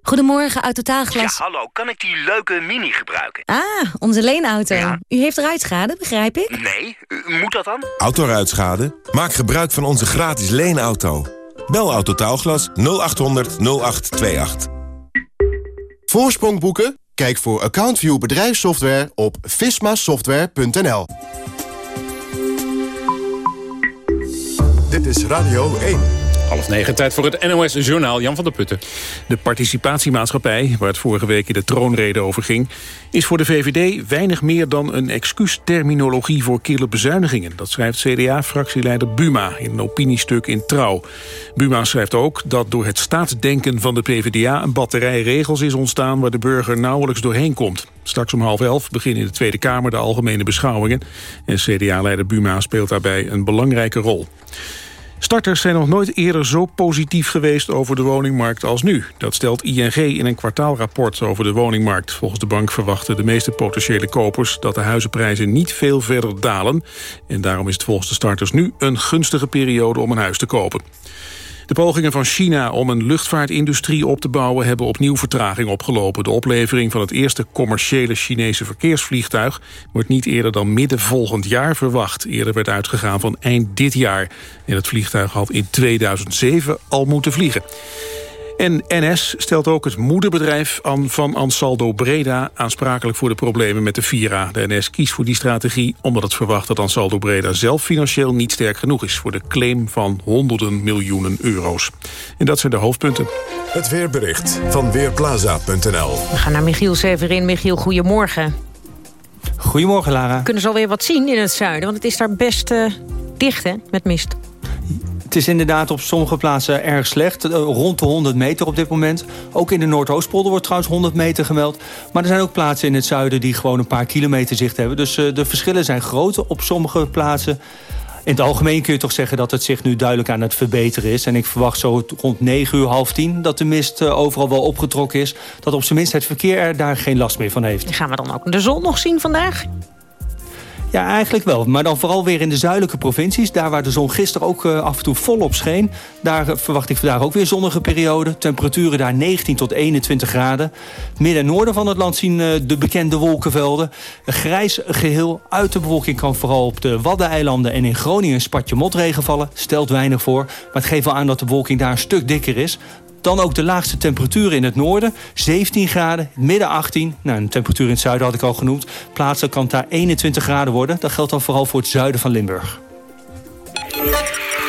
Goedemorgen, Autotaalglas. Ja, hallo. Kan ik die leuke Mini gebruiken? Ah, onze leenauto. Ja. U heeft ruitschade, begrijp ik? Nee, u- moet dat dan? Autoruitschade? Maak gebruik van onze gratis leenauto. Bel Autotaalglas 0800 0828. Voorsprong boeken? Kijk voor AccountView bedrijfssoftware op vismasoftware.nl. Dit is Radio 1. Half negen, tijd voor het NOS-journaal Jan van der Putten. De participatiemaatschappij, waar het vorige week in de troonrede over ging... is voor de VVD weinig meer dan een excuusterminologie voor kille bezuinigingen. Dat schrijft CDA-fractieleider Buma in een opiniestuk in Trouw. Buma schrijft ook dat door het staatsdenken van de PvdA... een batterij regels is ontstaan waar de burger nauwelijks doorheen komt. Straks om half elf beginnen in de Tweede Kamer de algemene beschouwingen. En CDA-leider Buma speelt daarbij een belangrijke rol. Starters zijn nog nooit eerder zo positief geweest over de woningmarkt als nu. Dat stelt ING in een kwartaalrapport over de woningmarkt. Volgens de bank verwachten de meeste potentiële kopers... dat de huizenprijzen niet veel verder dalen. En daarom is het volgens de starters nu een gunstige periode om een huis te kopen. De pogingen van China om een luchtvaartindustrie op te bouwen... hebben opnieuw vertraging opgelopen. De oplevering van het eerste commerciële Chinese verkeersvliegtuig... wordt niet eerder dan midden volgend jaar verwacht. Eerder werd uitgegaan van eind dit jaar. En het vliegtuig had in 2007 al moeten vliegen. En NS stelt ook het moederbedrijf aan van Ansaldo Breda aansprakelijk voor de problemen met de Vira. De NS kiest voor die strategie omdat het verwacht dat Ansaldo Breda zelf financieel niet sterk genoeg is voor de claim van honderden miljoenen euro's. En dat zijn de hoofdpunten. Het weerbericht van Weerplaza.nl. We gaan naar Michiel Severin. Michiel, goedemorgen. Goedemorgen, Lara. Kunnen ze alweer wat zien in het zuiden? Want het is daar best eh, dicht, hè, met mist. Het is inderdaad op sommige plaatsen erg slecht. eh, Rond de 100 meter op dit moment. Ook in de Noordoostpolder wordt trouwens 100 meter gemeld. Maar er zijn ook plaatsen in het zuiden die gewoon een paar kilometer zicht hebben. Dus eh, de verschillen zijn groot op sommige plaatsen. In het algemeen kun je toch zeggen dat het zich nu duidelijk aan het verbeteren is. En ik verwacht zo rond 9 uur, half 10 dat de mist eh, overal wel opgetrokken is. Dat op zijn minst het verkeer er daar geen last meer van heeft. Gaan we dan ook de zon nog zien vandaag? Ja, eigenlijk wel. Maar dan vooral weer in de zuidelijke provincies. Daar waar de zon gisteren ook uh, af en toe volop scheen. Daar uh, verwacht ik vandaag ook weer zonnige periode. Temperaturen daar 19 tot 21 graden. Midden en noorden van het land zien uh, de bekende wolkenvelden. Een grijs geheel uit de bewolking kan vooral op de Waddeneilanden... en in Groningen een spatje motregen vallen. Stelt weinig voor. Maar het geeft wel aan dat de bewolking daar een stuk dikker is. Dan ook de laagste temperaturen in het noorden. 17 graden, midden 18. Nou, een temperatuur in het zuiden had ik al genoemd. Plaatselijk kan het daar 21 graden worden. Dat geldt dan vooral voor het zuiden van Limburg.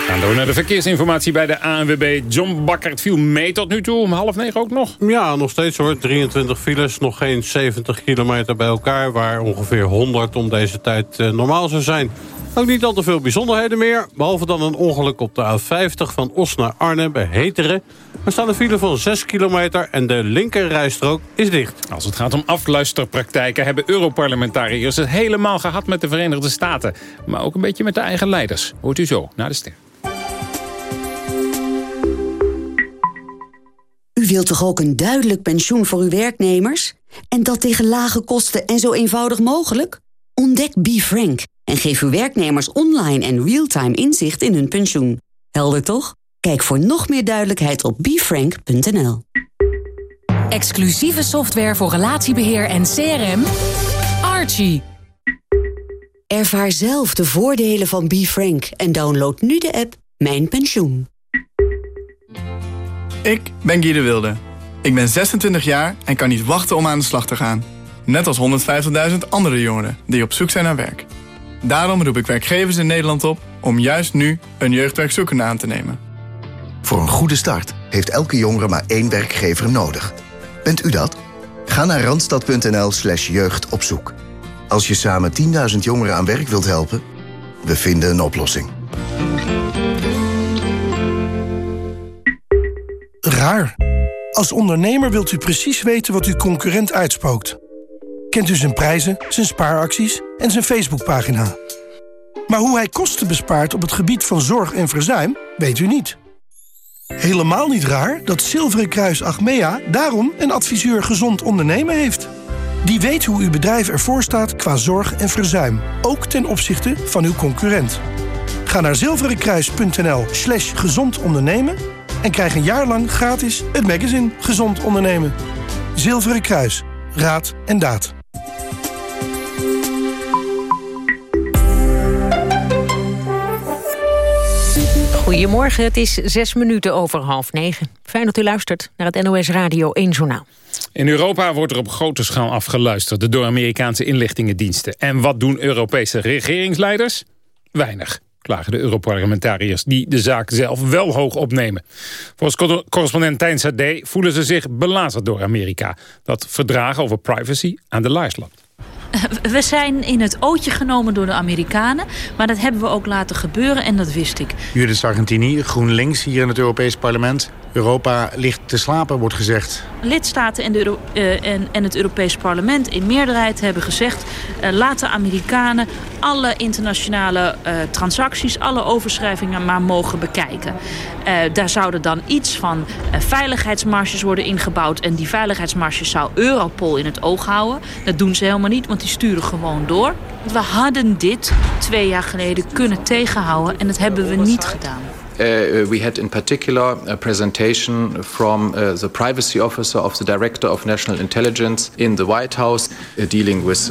We gaan door naar de verkeersinformatie bij de ANWB. John Bakker, het viel mee tot nu toe. Om half negen ook nog? Ja, nog steeds hoor. 23 files, nog geen 70 kilometer bij elkaar... waar ongeveer 100 om deze tijd uh, normaal zou zijn. Ook niet al te veel bijzonderheden meer. Behalve dan een ongeluk op de A50 van Os naar Arnhem bij Heteren. Er staat een file van 6 kilometer en de linkerrijstrook is dicht. Als het gaat om afluisterpraktijken hebben Europarlementariërs het helemaal gehad met de Verenigde Staten. Maar ook een beetje met de eigen leiders. Hoort u zo, naar de ster. U wilt toch ook een duidelijk pensioen voor uw werknemers? En dat tegen lage kosten en zo eenvoudig mogelijk? Ontdek BeFrank en geef uw werknemers online en real-time inzicht in hun pensioen. Helder toch? Kijk voor nog meer duidelijkheid op befrank.nl. Exclusieve software voor relatiebeheer en CRM. Archie. Ervaar zelf de voordelen van BeFrank en download nu de app Mijn Pensioen. Ik ben Guy de Wilde. Ik ben 26 jaar en kan niet wachten om aan de slag te gaan. Net als 150.000 andere jongeren die op zoek zijn naar werk. Daarom roep ik werkgevers in Nederland op om juist nu een jeugdwerkzoekende aan te nemen. Voor een goede start heeft elke jongere maar één werkgever nodig. Bent u dat? Ga naar randstad.nl slash jeugdopzoek. Als je samen 10.000 jongeren aan werk wilt helpen, we vinden een oplossing. Raar. Als ondernemer wilt u precies weten wat uw concurrent uitspookt. Kent u zijn prijzen, zijn spaaracties en zijn Facebookpagina. Maar hoe hij kosten bespaart op het gebied van zorg en verzuim, weet u niet. Helemaal niet raar dat Zilveren Kruis Achmea daarom een adviseur gezond ondernemen heeft. Die weet hoe uw bedrijf ervoor staat qua zorg en verzuim, ook ten opzichte van uw concurrent. Ga naar zilverenkruis.nl slash gezond ondernemen en krijg een jaar lang gratis het magazine Gezond Ondernemen. Zilveren Kruis. Raad en daad. Goedemorgen, het is zes minuten over half negen. Fijn dat u luistert naar het NOS Radio 1 Journaal. In Europa wordt er op grote schaal afgeluisterd door Amerikaanse inlichtingendiensten. En wat doen Europese regeringsleiders? Weinig klagen de Europarlementariërs die de zaak zelf wel hoog opnemen. Volgens correspondent Tijn Sade voelen ze zich belazerd door Amerika... dat verdragen over privacy aan de laars loopt. We zijn in het ootje genomen door de Amerikanen. Maar dat hebben we ook laten gebeuren en dat wist ik. Judith Sargentini, GroenLinks hier in het Europees Parlement. Europa ligt te slapen, wordt gezegd. Lidstaten en, de uh, en, en, het Europees Parlement in meerderheid hebben gezegd... Uh, laat de Amerikanen alle internationale uh, transacties, alle overschrijvingen maar mogen bekijken. daar zouden dan iets van veiligheidsmarges worden ingebouwd... en die veiligheidsmarges zou Europol in het oog houden. Dat doen ze helemaal niet, want die sturen gewoon door. We hadden dit twee jaar geleden kunnen tegenhouden en dat hebben we niet gedaan. Uh, we had in particular a presentation from uh, the privacy officer of the director of national intelligence in the White House uh, dealing with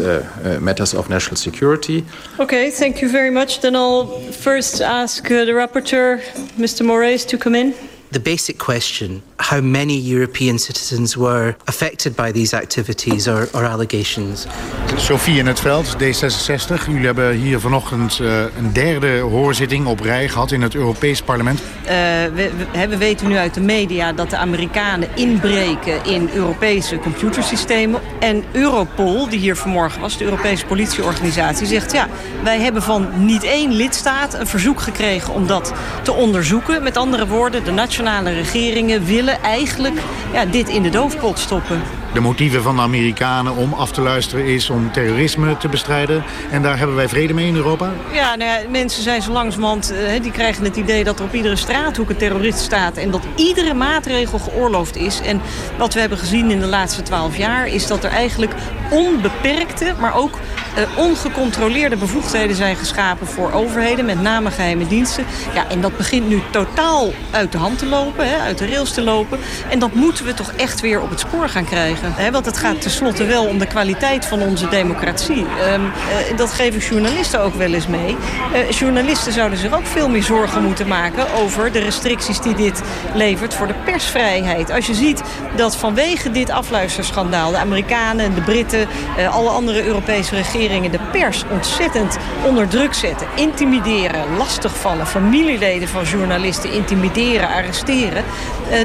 matters of national security. Okay, thank you very much. Then I'll first ask the rapporteur, Mr. Moraes, to come in. The basic question how many European citizens were affected by these activities or, or allegations. Sophie in het veld, D66. Jullie hebben hier vanochtend uh, een derde hoorzitting op rij gehad in het Europees Parlement. Uh, we, we, we, weten nu uit de media dat de Amerikanen inbreken in Europese computersystemen. En Europol, die hier vanmorgen was, de Europese politieorganisatie, zegt ja, wij hebben van niet één lidstaat een verzoek gekregen om dat te onderzoeken. Met andere woorden, de nationale regeringen willen eigenlijk ja, dit in de doofpot stoppen. De motieven van de Amerikanen om af te luisteren is om terrorisme te bestrijden. En daar hebben wij vrede mee in Europa? Ja, nou ja mensen zijn zo langzamerhand, uh, die krijgen het idee dat er op iedere straathoek een terrorist staat. En dat iedere maatregel geoorloofd is. En wat we hebben gezien in de laatste twaalf jaar is dat er eigenlijk onbeperkte, maar ook uh, ongecontroleerde bevoegdheden zijn geschapen voor overheden. Met name geheime diensten. Ja, en dat begint nu totaal uit de hand te lopen, hè, uit de rails te lopen. En dat moeten we toch echt weer op het spoor gaan krijgen. Want het gaat tenslotte wel om de kwaliteit van onze democratie. Um, uh, dat geven journalisten ook wel eens mee. Uh, journalisten zouden zich ook veel meer zorgen moeten maken... over de restricties die dit levert voor de persvrijheid. Als je ziet dat vanwege dit afluisterschandaal... de Amerikanen en de Britten, uh, alle andere Europese regeringen... de pers ontzettend onder druk zetten, intimideren, lastigvallen... familieleden van journalisten intimideren, arresteren...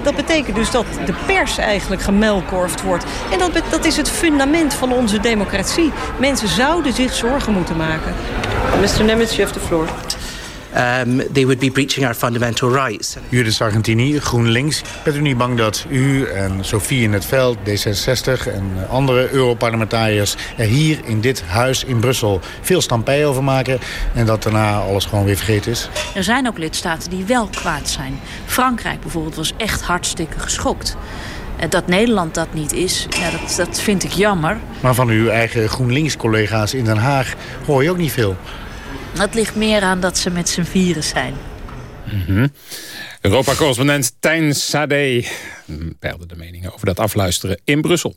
dat betekent dus dat de pers eigenlijk gemelkorfd wordt en dat, dat is het fundament van onze democratie. Mensen zouden zich zorgen moeten maken. Mr. Nemitz, you have the floor. Um, they would be breaching our fundamental rights. Judith Argentini, GroenLinks. Bent u niet bang dat u en Sophie in het veld, D66 en andere Europarlementariërs... er hier in dit huis in Brussel veel stampij over maken... en dat daarna alles gewoon weer vergeten is? Er zijn ook lidstaten die wel kwaad zijn. Frankrijk bijvoorbeeld was echt hartstikke geschokt. Dat Nederland dat niet is, ja, dat, dat vind ik jammer. Maar van uw eigen GroenLinks-collega's in Den Haag hoor je ook niet veel. Dat ligt meer aan dat ze met z'n vieren zijn. Mhm. Europa-correspondent Tijn Sade peilde de meningen over dat afluisteren in Brussel.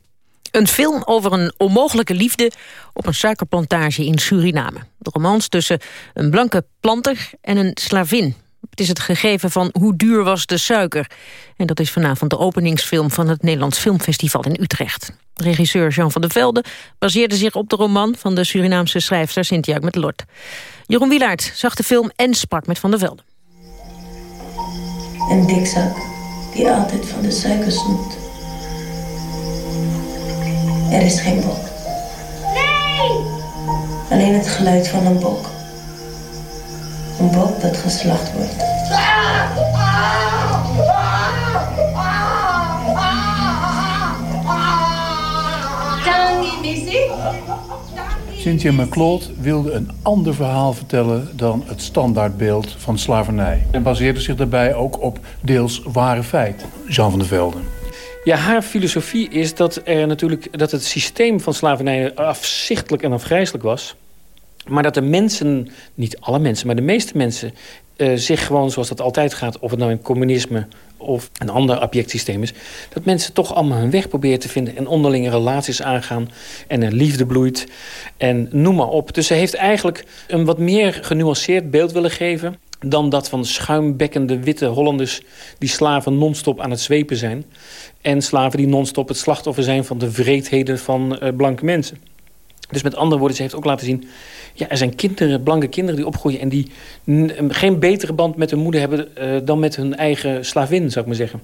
Een film over een onmogelijke liefde op een suikerplantage in Suriname. De romans tussen een blanke planter en een slavin. Het is het gegeven van hoe duur was de suiker. En dat is vanavond de openingsfilm van het Nederlands Filmfestival in Utrecht. Regisseur Jean van der Velde baseerde zich op de roman... van de Surinaamse schrijfster Cynthia met Lort. Jeroen Wielaert zag de film en sprak met Van der Velde. Een dikzak die altijd van de suiker snoept. Er is geen bok. Nee! Alleen het geluid van een bok. Een bok dat geslacht wordt. Cynthia McLeod wilde een ander verhaal vertellen dan het standaardbeeld van slavernij. En baseerde zich daarbij ook op deels ware feiten. Jean van der Velde. Ja, haar filosofie is dat, er natuurlijk, dat het systeem van slavernij afzichtelijk en afgrijzelijk was. Maar dat de mensen, niet alle mensen, maar de meeste mensen... Uh, zich gewoon zoals dat altijd gaat, of het nou in communisme of een ander objectsysteem is... dat mensen toch allemaal hun weg proberen te vinden... en onderlinge relaties aangaan en er liefde bloeit en noem maar op. Dus ze heeft eigenlijk een wat meer genuanceerd beeld willen geven... dan dat van schuimbekkende witte Hollanders... die slaven non-stop aan het zwepen zijn... en slaven die non-stop het slachtoffer zijn van de vreedheden van uh, blanke mensen. Dus met andere woorden, ze heeft ook laten zien... Ja, er zijn kinderen, blanke kinderen die opgroeien... en die geen betere band met hun moeder hebben... Uh, dan met hun eigen slavin, zou ik maar zeggen.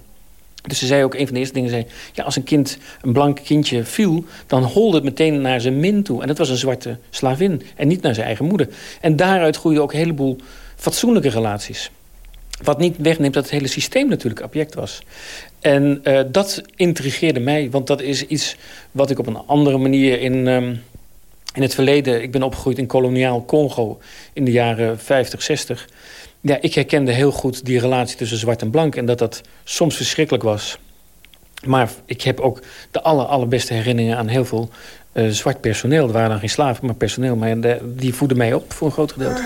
Dus ze zei ook, een van de eerste dingen zei... ja, als een kind, een blank kindje viel... dan holde het meteen naar zijn min toe. En dat was een zwarte slavin. En niet naar zijn eigen moeder. En daaruit groeiden ook een heleboel fatsoenlijke relaties. Wat niet wegneemt dat het hele systeem natuurlijk object was. En uh, dat intrigeerde mij, want dat is iets wat ik op een andere manier in... Um, in het verleden, ik ben opgegroeid in koloniaal Congo in de jaren 50, 60. Ja, ik herkende heel goed die relatie tussen zwart en blank... en dat dat soms verschrikkelijk was. Maar ik heb ook de aller, allerbeste herinneringen aan heel veel uh, zwart personeel. Er waren dan geen slaven, maar personeel. Maar die voeden mij op voor een groot gedeelte.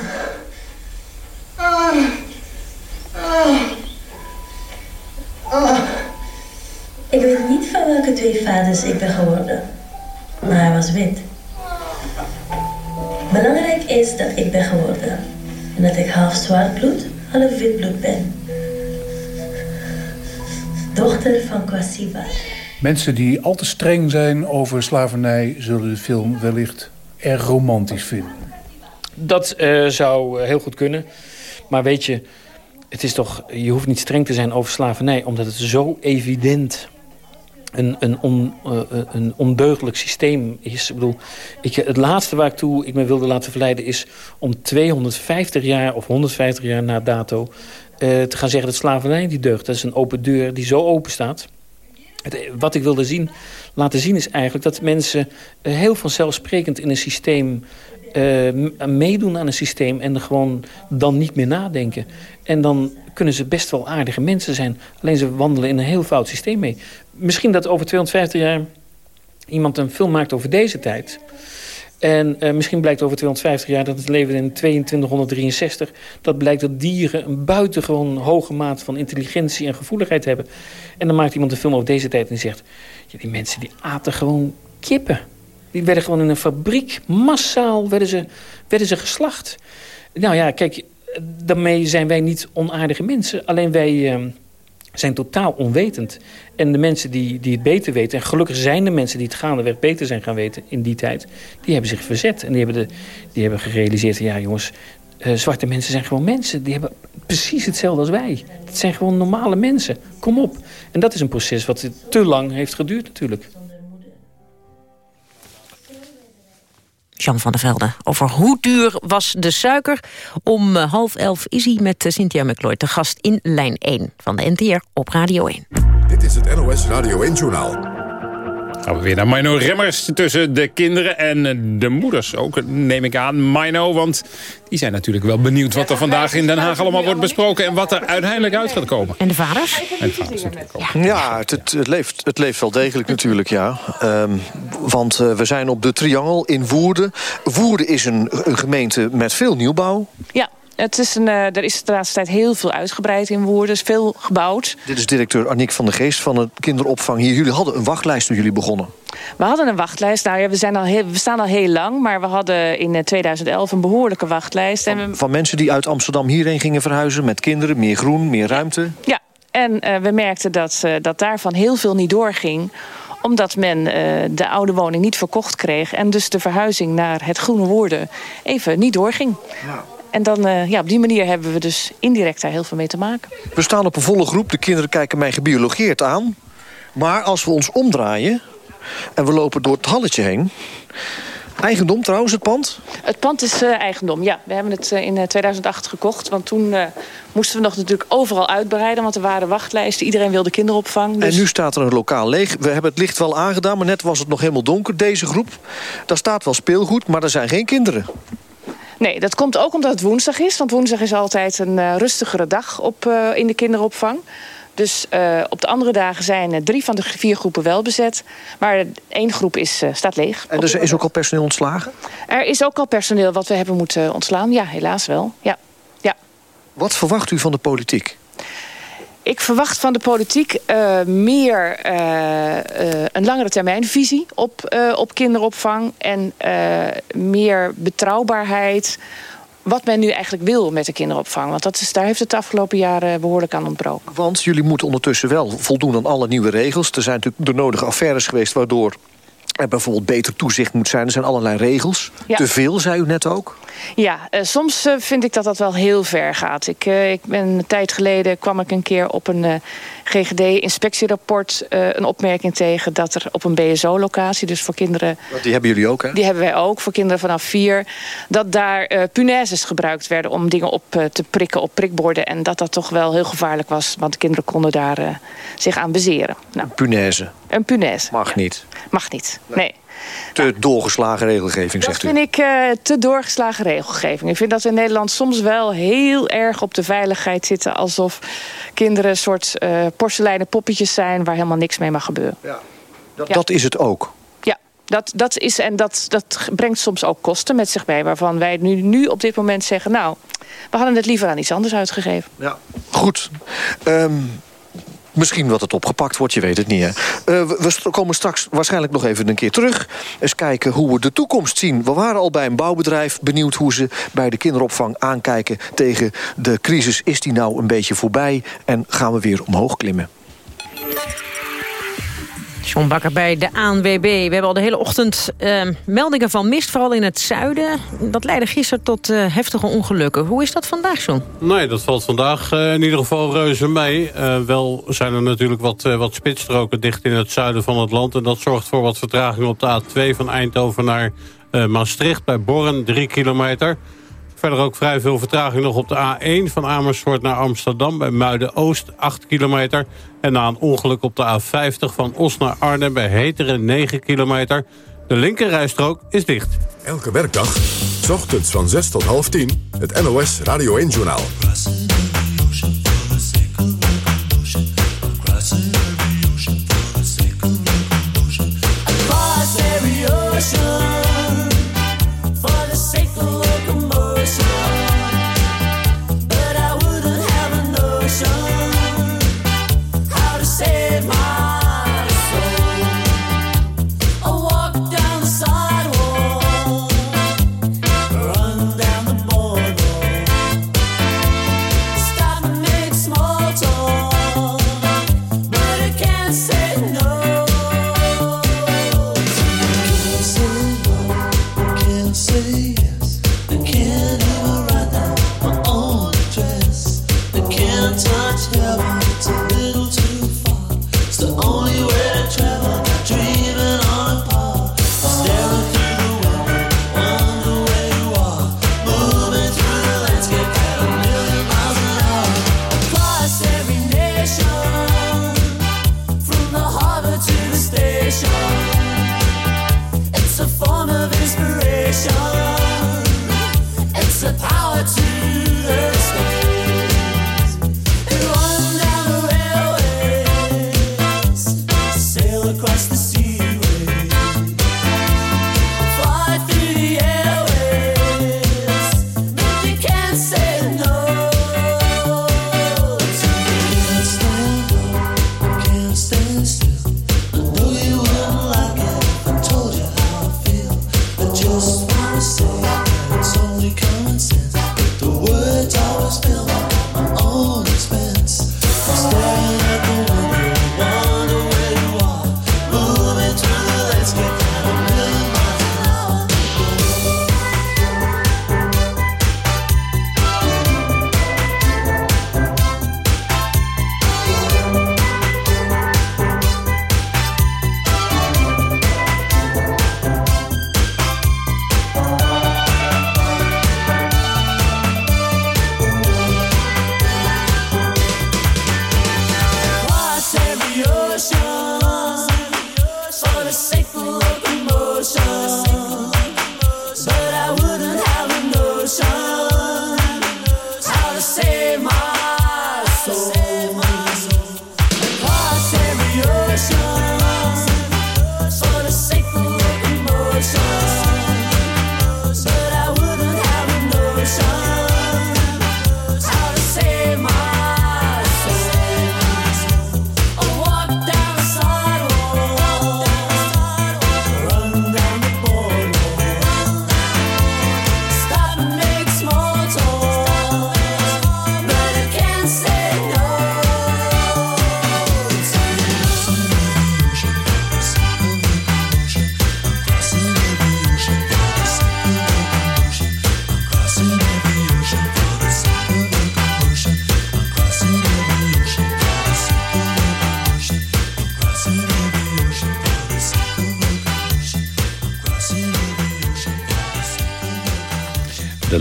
Ik weet niet van welke twee vaders ik ben geworden. Maar hij was wit. Belangrijk is dat ik ben geworden. En dat ik half zwart bloed, half wit bloed ben. Dochter van Kwasiba. Mensen die al te streng zijn over slavernij... zullen de film wellicht erg romantisch vinden. Dat uh, zou heel goed kunnen. Maar weet je, het is toch, je hoeft niet streng te zijn over slavernij... omdat het zo evident een, een, on, uh, een ondeugdelijk systeem is. Ik bedoel, ik, het laatste waar ik toe ik me wilde laten verleiden... is om 250 jaar of 150 jaar na dato... Uh, te gaan zeggen dat slavernij die deugt. Dat is een open deur die zo open staat. Het, wat ik wilde zien, laten zien is eigenlijk dat mensen heel vanzelfsprekend in een systeem meedoen aan een systeem en gewoon dan niet meer nadenken. En dan kunnen ze best wel aardige mensen zijn. Alleen ze wandelen in een heel fout systeem mee. Misschien dat over 250 jaar iemand een film maakt over deze tijd... En uh, misschien blijkt over 250 jaar dat het leven in 2263... dat blijkt dat dieren een buitengewoon hoge maat van intelligentie en gevoeligheid hebben. En dan maakt iemand een film over deze tijd en zegt... Ja, die mensen die aten gewoon kippen. Die werden gewoon in een fabriek, massaal werden ze, werden ze geslacht. Nou ja, kijk, daarmee zijn wij niet onaardige mensen. Alleen wij uh, zijn totaal onwetend. En de mensen die, die het beter weten... en gelukkig zijn de mensen die het gaandeweg beter zijn gaan weten in die tijd... die hebben zich verzet. En die hebben, de, die hebben gerealiseerd... ja jongens, uh, zwarte mensen zijn gewoon mensen. Die hebben precies hetzelfde als wij. Het zijn gewoon normale mensen. Kom op. En dat is een proces wat te lang heeft geduurd natuurlijk. Jan van der Velde. Over hoe duur was de suiker? Om uh, half elf is hij met uh, Cynthia McLeod te gast in lijn 1 van de NTR op Radio 1. Dit is het NOS Radio 1-journaal. Gaan we weer naar Mino Remmers tussen de kinderen en de moeders ook, neem ik aan. Mino, want die zijn natuurlijk wel benieuwd wat er vandaag in Den Haag allemaal wordt besproken... en wat er uiteindelijk uit gaat komen. En de vaders? En de vaders. Ja, het, het, het leeft, het leeft wel degelijk natuurlijk, ja. Ehm, want eh, we zijn op de Triangel in Woerden. Woerden is een, een gemeente met veel nieuwbouw. Ja, het is een, eh, er is de laatste tijd heel veel uitgebreid in Woerden. Er is veel gebouwd. Dit is directeur Aniek van der Geest van de kinderopvang hier. Jullie hadden een wachtlijst toen jullie begonnen. We hadden een wachtlijst. Nou ja, we, zijn al heel, we staan al heel lang. Maar we hadden in eh, 2011 een behoorlijke wachtlijst. En we, Van mensen die uit Amsterdam hierheen gingen verhuizen... met kinderen, meer groen, meer ruimte. ja, en eh, we merkten dat, eh, dat daarvan heel veel niet doorging omdat men eh, de oude woning niet verkocht kreeg... en dus de verhuizing naar het Groene Woerden even niet doorging. En dan, eh, ja, op die manier hebben we dus indirect daar heel veel mee te maken. We staan op een volle groep. De kinderen kijken mij gebiologeerd aan. Maar als we ons omdraaien en we lopen door het halletje heen... Eigendom trouwens, het pand? Het pand is eh, eigendom, ja. We hebben het eh, in eh, 2008 gekocht. Want toen moesten we nog natuurlijk overal uitbreiden. Want er waren wachtlijsten. Iedereen wilde kinderopvang. Dus... En nu staat er een lokaal leeg. We hebben het licht wel aangedaan, maar net was het nog helemaal donker, deze groep. Daar staat wel speelgoed, maar er zijn geen kinderen. Nee, dat komt ook omdat het woensdag is. Want woensdag is altijd een eh, rustigere dag op, eh, in de kinderopvang. Dus eh, op de andere dagen zijn drie van de vier groepen wel bezet. Maar één groep is, staat leeg. En er is ook al personeel ontslagen? Er is ook al personeel wat we hebben moeten ontslaan. Ja, helaas wel. Ja. ja. Wat verwacht u van de politiek? Ik verwacht van de politiek eh, meer eh, eh, een langere termijnvisie op, op kinderopvang. En meer betrouwbaarheid. Wat men nu eigenlijk wil met de kinderopvang. Want dat is, daar heeft het de afgelopen jaren behoorlijk aan ontbroken. Want jullie moeten ondertussen wel voldoen aan alle nieuwe regels. Er zijn natuurlijk de nodige affaires geweest waardoor er bijvoorbeeld beter toezicht moet zijn. Er zijn allerlei regels. Ja. Te veel, zei u net ook. Ja, eh, soms eh, vind ik dat dat wel heel ver gaat. Ik, eh, ik ben een tijd geleden kwam ik een keer op een GGD-inspectierapport eh, een opmerking tegen dat er op een BSO-locatie, dus voor kinderen. Die hebben jullie ook, hè? Die hebben wij ook voor kinderen vanaf vier. Dat daar eh punaises gebruikt werden om dingen op eh, te prikken op prikborden. En dat dat toch wel heel gevaarlijk was, want de kinderen konden daar zich aan bezeren. Nou, Punaise. een punaise. Mag niet. Mag niet. Nee. Te doorgeslagen regelgeving, Dat zegt u. vind ik eh, te doorgeslagen regelgeving. Ik vind dat we in Nederland soms wel heel erg op de veiligheid zitten. Alsof kinderen een soort eh porseleinen poppetjes zijn waar helemaal niks mee mag gebeuren. Dat, dat is het ook. Ja, dat, dat is en dat, dat brengt soms ook kosten met zich mee. Waarvan wij nu, nu op dit moment zeggen: Nou, we hadden het liever aan iets anders uitgegeven. Ja. Goed. Ehm, misschien dat het opgepakt wordt, je weet het niet. Hè? Eh, we, komen straks waarschijnlijk nog even een keer terug. Eens kijken hoe we de toekomst zien. We waren al bij een bouwbedrijf. Benieuwd hoe ze bij de kinderopvang aankijken tegen de crisis. Is die nou een beetje voorbij? En gaan we weer omhoog klimmen? John Bakker bij de ANWB. We hebben al de hele ochtend eh, meldingen van mist, vooral in het zuiden. Dat leidde gisteren tot eh, heftige ongelukken. Hoe is dat vandaag, John? Nee, dat valt vandaag eh, in ieder geval reuze mee. Eh, wel zijn er natuurlijk wat, wat spitsstroken dicht in het zuiden van het land. En dat zorgt voor wat vertraging op de A2 van Eindhoven naar Maastricht. Bij Borren, 3 kilometer. Verder ook vrij veel vertraging nog op de A1 van Amersfoort naar Amsterdam. Bij Muiden-Oost, 8 kilometer. En na een ongeluk op de A50 van Os naar Arnhem bij Heteren, 9 kilometer. De linkerrijstrook is dicht. Elke werkdag, s ochtends van 6 tot half 10, het NOS Radio 1-journaal.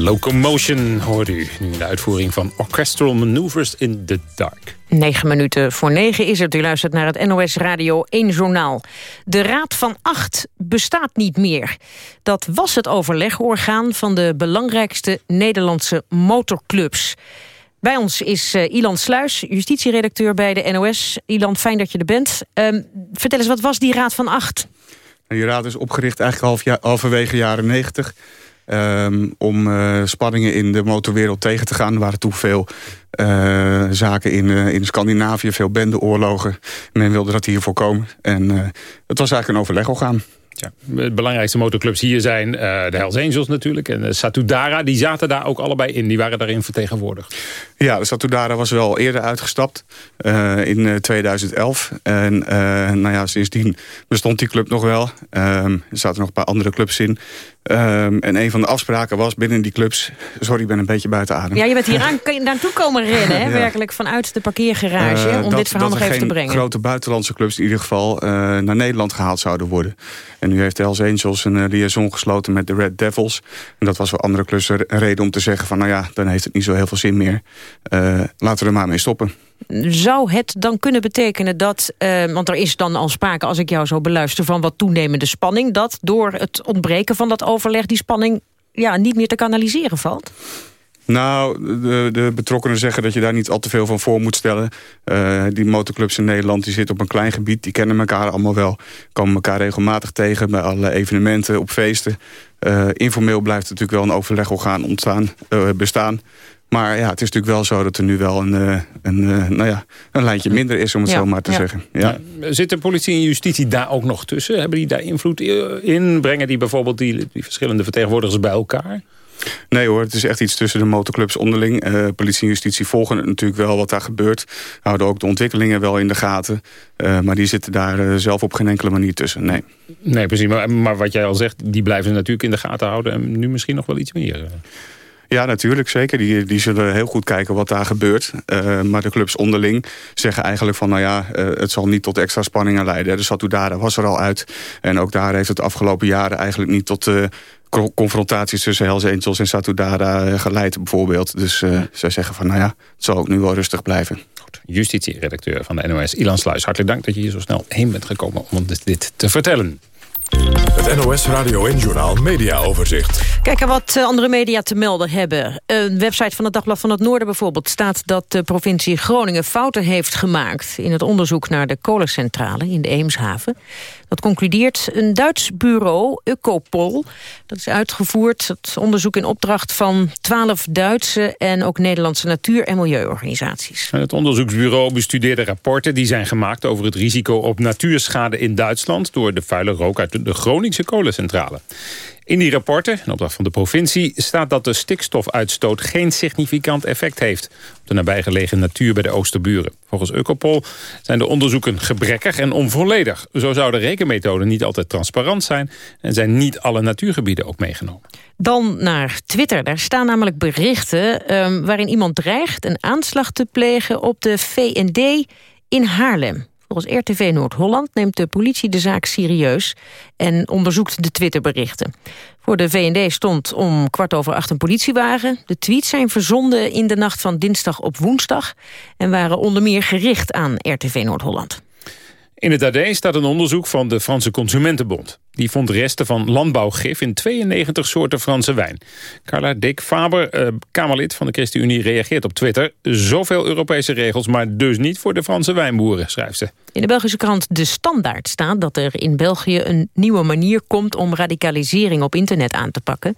Locomotion hoorde u. Nu in de uitvoering van Orchestral Maneuvers in the Dark. Negen minuten voor negen is het. U luistert naar het NOS Radio 1 Journaal. De Raad van Acht bestaat niet meer. Dat was het overlegorgaan van de belangrijkste Nederlandse motorclubs. Bij ons is uh, Ilan Sluis, justitieredacteur bij de NOS. Ilan, fijn dat je er bent. Uh, vertel eens, wat was die Raad van Acht? Die raad is opgericht eigenlijk half halverwege jaren negentig... Um, om uh, spanningen in de motorwereld tegen te gaan. Er waren toen veel uh, zaken in, uh, in Scandinavië, veel bendeoorlogen. Men wilde dat hier voorkomen. En het was eigenlijk een overlegorgaan. Ja, de belangrijkste motorclubs hier zijn de Hells Angels natuurlijk. En de Satudara, die zaten daar ook allebei in. Die waren daarin vertegenwoordigd. Ja, de Satudara was wel eerder uitgestapt. In uh, 2011. En nou ja, sindsdien bestond die club nog wel. er zaten nog een paar andere clubs in. Um, en een van de afspraken was binnen die clubs... Sorry, ik ben een beetje buiten adem. Ja, je bent hier aan, naartoe komen (laughs) rennen, hè? ja. werkelijk vanuit de parkeergarage... Uh, om dat, dit verhaal nog even te brengen. Dat grote buitenlandse clubs in ieder geval uh, naar Nederland gehaald zouden worden. En nu heeft Hells Angels een uh, liaison gesloten met de Red Devils. En dat was voor andere clubs een reden om te zeggen van... nou ja, dan heeft het niet zo heel veel zin meer. Laten we er maar mee stoppen. Zou het dan kunnen betekenen dat, uh, want er is dan al sprake als ik jou zo beluister van wat toenemende spanning, dat door het ontbreken van dat overleg die spanning ja, niet meer te kanaliseren valt? Nou, de, de, betrokkenen zeggen dat je daar niet al te veel van voor moet stellen. Uh, die motorclubs in Nederland die zitten op een klein gebied. Die kennen elkaar allemaal wel. Komen elkaar regelmatig tegen bij alle evenementen, op feesten. Uh, informeel blijft natuurlijk wel een overlegorgaan ontstaan, uh, bestaan. Maar ja, het is natuurlijk wel zo dat er nu wel een, een, nou ja, een lijntje minder is, om het ja, zo maar te ja. zeggen. Ja. Ja. Zit de politie en justitie daar ook nog tussen? Hebben die daar invloed in? Brengen die bijvoorbeeld die, die verschillende vertegenwoordigers bij elkaar? Nee hoor, het is echt iets tussen de motorclubs onderling. Uh, politie en justitie volgen natuurlijk wel wat daar gebeurt. Houden ook de ontwikkelingen wel in de gaten. Uh, maar die zitten daar uh, zelf op geen enkele manier tussen, nee. Nee, precies. Maar, maar wat jij al zegt, die blijven natuurlijk in de gaten houden. En nu misschien nog wel iets meer. Ja, natuurlijk, zeker. Die, die zullen heel goed kijken wat daar gebeurt. Uh, maar de clubs onderling zeggen eigenlijk van... nou ja, uh, het zal niet tot extra spanningen leiden. De Satudara was er al uit. En ook daar heeft het afgelopen jaren eigenlijk niet tot... Uh, confrontaties tussen Hells Angels en Satudara geleid bijvoorbeeld. Dus uh, zij zeggen van, nou ja, het zal ook nu wel rustig blijven. Goed. Justitie-redacteur van de NOS, Ilan Sluis. Hartelijk dank dat je hier zo snel heen bent gekomen om dit te vertellen. Het NOS Radio en Journaal Media Overzicht. Kijken wat andere media te melden hebben. Een website van het Dagblad van het Noorden bijvoorbeeld staat dat de provincie Groningen fouten heeft gemaakt in het onderzoek naar de kolencentrale in de Eemshaven. Dat concludeert een Duits bureau, Eucopol. Dat is uitgevoerd, het onderzoek in opdracht van twaalf Duitse en ook Nederlandse natuur- en milieuorganisaties. Het onderzoeksbureau bestudeerde rapporten die zijn gemaakt over het risico op natuurschade in Duitsland door de vuile rook uit de Groningse kolencentrale. In die rapporten, in opdracht van de provincie, staat dat de stikstofuitstoot geen significant effect heeft op de nabijgelegen natuur bij de Oosterburen. Volgens Eucopol zijn de onderzoeken gebrekkig en onvolledig. Zo zou de rekenmethode niet altijd transparant zijn en zijn niet alle natuurgebieden ook meegenomen. Dan naar Twitter. Daar staan namelijk berichten um, waarin iemand dreigt een aanslag te plegen op de VND in Haarlem. Volgens RTV Noord-Holland neemt de politie de zaak serieus en onderzoekt de Twitterberichten. Voor de VND stond om kwart over acht een politiewagen. De tweets zijn verzonden in de nacht van dinsdag op woensdag... en waren onder meer gericht aan RTV Noord-Holland. In het AD staat een onderzoek van de Franse Consumentenbond. Die vond resten van landbouwgif in 92 soorten Franse wijn. Carla Dick Faber, eh, Kamerlid van de ChristenUnie, reageert op Twitter. Zoveel Europese regels, maar dus niet voor de Franse wijnboeren, schrijft ze. In de Belgische krant De Standaard staat dat er in België een nieuwe manier komt... om radicalisering op internet aan te pakken.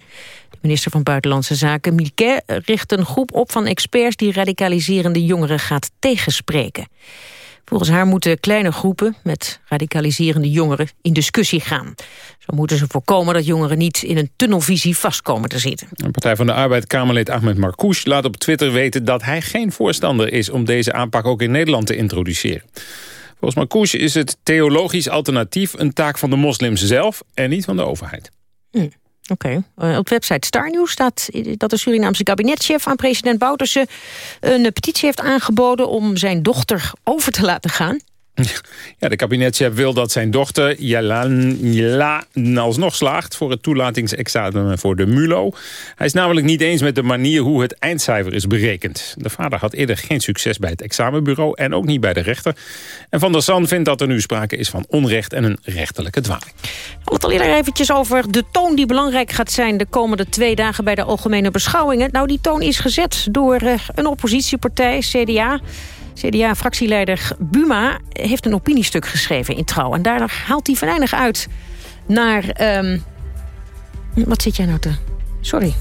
De minister van Buitenlandse Zaken, Milquet, richt een groep op van experts... die radicaliserende jongeren gaat tegenspreken. Volgens haar moeten kleine groepen met radicaliserende jongeren in discussie gaan. Zo moeten ze voorkomen dat jongeren niet in een tunnelvisie vastkomen te zitten. De Partij van de Arbeid Kamerlid Ahmed Marcouch laat op Twitter weten dat hij geen voorstander is om deze aanpak ook in Nederland te introduceren. Volgens Marcouch is het theologisch alternatief een taak van de moslims zelf en niet van de overheid. Hm. Oké. Uh, op website Star News staat dat de Surinaamse kabinetchef aan president Bouterse een petitie heeft aangeboden om zijn dochter over te laten gaan. Ja, de kabinetschef wil dat zijn dochter Yalan Yala alsnog slaagt... voor het toelatingsexamen voor de MULO. Hij is namelijk niet eens met de manier hoe het eindcijfer is berekend. De vader had eerder geen succes bij het examenbureau... en ook niet bij de rechter. En Van der San vindt dat er nu sprake is van onrecht... en een rechterlijke dwaling. We het al eerder eventjes over de toon die belangrijk gaat zijn... de komende twee dagen bij de algemene beschouwingen. Nou, die toon is gezet door eh, een oppositiepartij, CDA... CDA-fractieleider Buma heeft een opiniestuk geschreven in Trouw. En daar haalt hij venijnig uit naar... ehm, wat zit jij nou te... Sorry.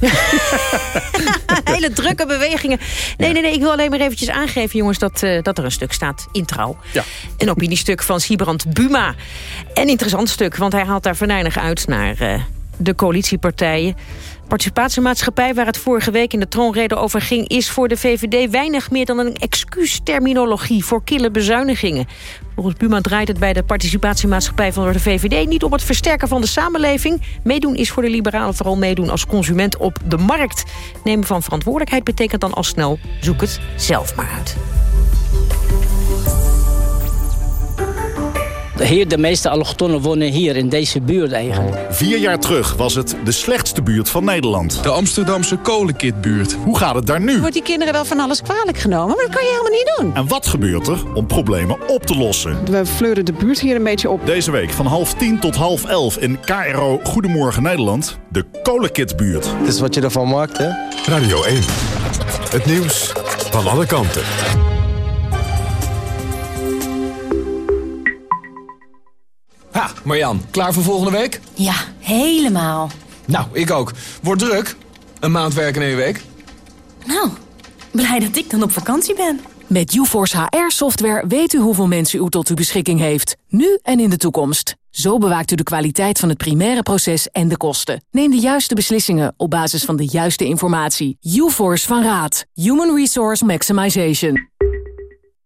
(laughs) Hele drukke bewegingen. Nee, nee, nee, ik wil alleen maar eventjes aangeven, jongens... dat, eh, dat er een stuk staat in Trouw. Ja. Een opiniestuk van Siebrand Buma. Een interessant stuk, want hij haalt daar venijnig uit naar eh, de coalitiepartijen. Participatiemaatschappij, waar het vorige week in de troonrede over ging... is voor de VVD weinig meer dan een excuusterminologie voor kille bezuinigingen. Volgens Buma draait het bij de participatiemaatschappij van de VVD... niet om het versterken van de samenleving. Meedoen is voor de liberalen vooral meedoen als consument op de markt. Nemen van verantwoordelijkheid betekent dan al snel... zoek het zelf maar uit. Hier, de meeste allochtonnen wonen hier in deze buurt eigenlijk. Vier jaar terug was het de slechtste buurt van Nederland. De Amsterdamse kolenkitbuurt. Hoe gaat het daar nu? Wordt die kinderen wel van alles kwalijk genomen, maar dat kan je helemaal niet doen. En wat gebeurt er om problemen op te lossen? We fleuren de buurt hier een beetje op. Deze week van half tien tot half elf in KRO Goedemorgen Nederland. De kolenkitbuurt. Het is wat je ervan maakt, hè? Radio 1. Het nieuws van alle kanten. Ha, Marjan, klaar voor volgende week? Ja, helemaal. Nou, ik ook. Wordt druk. Een maand werken in één week. Nou, blij dat ik dan op vakantie ben. Met UForce HR-software weet u hoeveel mensen u tot uw beschikking heeft. Nu en in de toekomst. Zo bewaakt u de kwaliteit van het primaire proces en de kosten. Neem de juiste beslissingen op basis van de juiste informatie. UForce van Raad. Human Resource Maximization.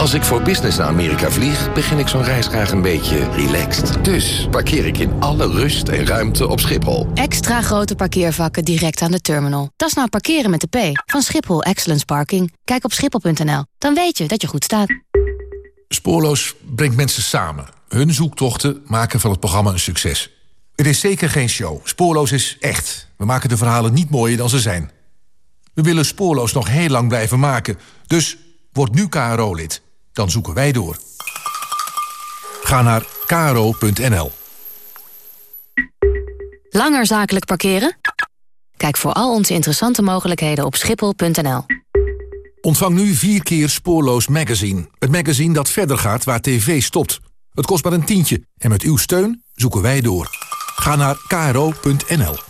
Als ik voor business naar Amerika vlieg, begin ik zo'n reis graag een beetje relaxed. Dus parkeer ik in alle rust en ruimte op Schiphol. Extra grote parkeervakken direct aan de terminal. Dat is nou parkeren met de P van Schiphol Excellence Parking. Kijk op schiphol.nl, dan weet je dat je goed staat. Spoorloos brengt mensen samen. Hun zoektochten maken van het programma een succes. Het is zeker geen show. Spoorloos is echt. We maken de verhalen niet mooier dan ze zijn. We willen Spoorloos nog heel lang blijven maken. Dus word nu KRO-lid. Dan zoeken wij door. Ga naar kro.nl. Langer zakelijk parkeren? Kijk voor al onze interessante mogelijkheden op schiphol.nl. Ontvang nu vier keer Spoorloos Magazine. Het magazine dat verder gaat waar tv stopt. Het kost maar een tientje en met uw steun zoeken wij door. Ga naar kro.nl.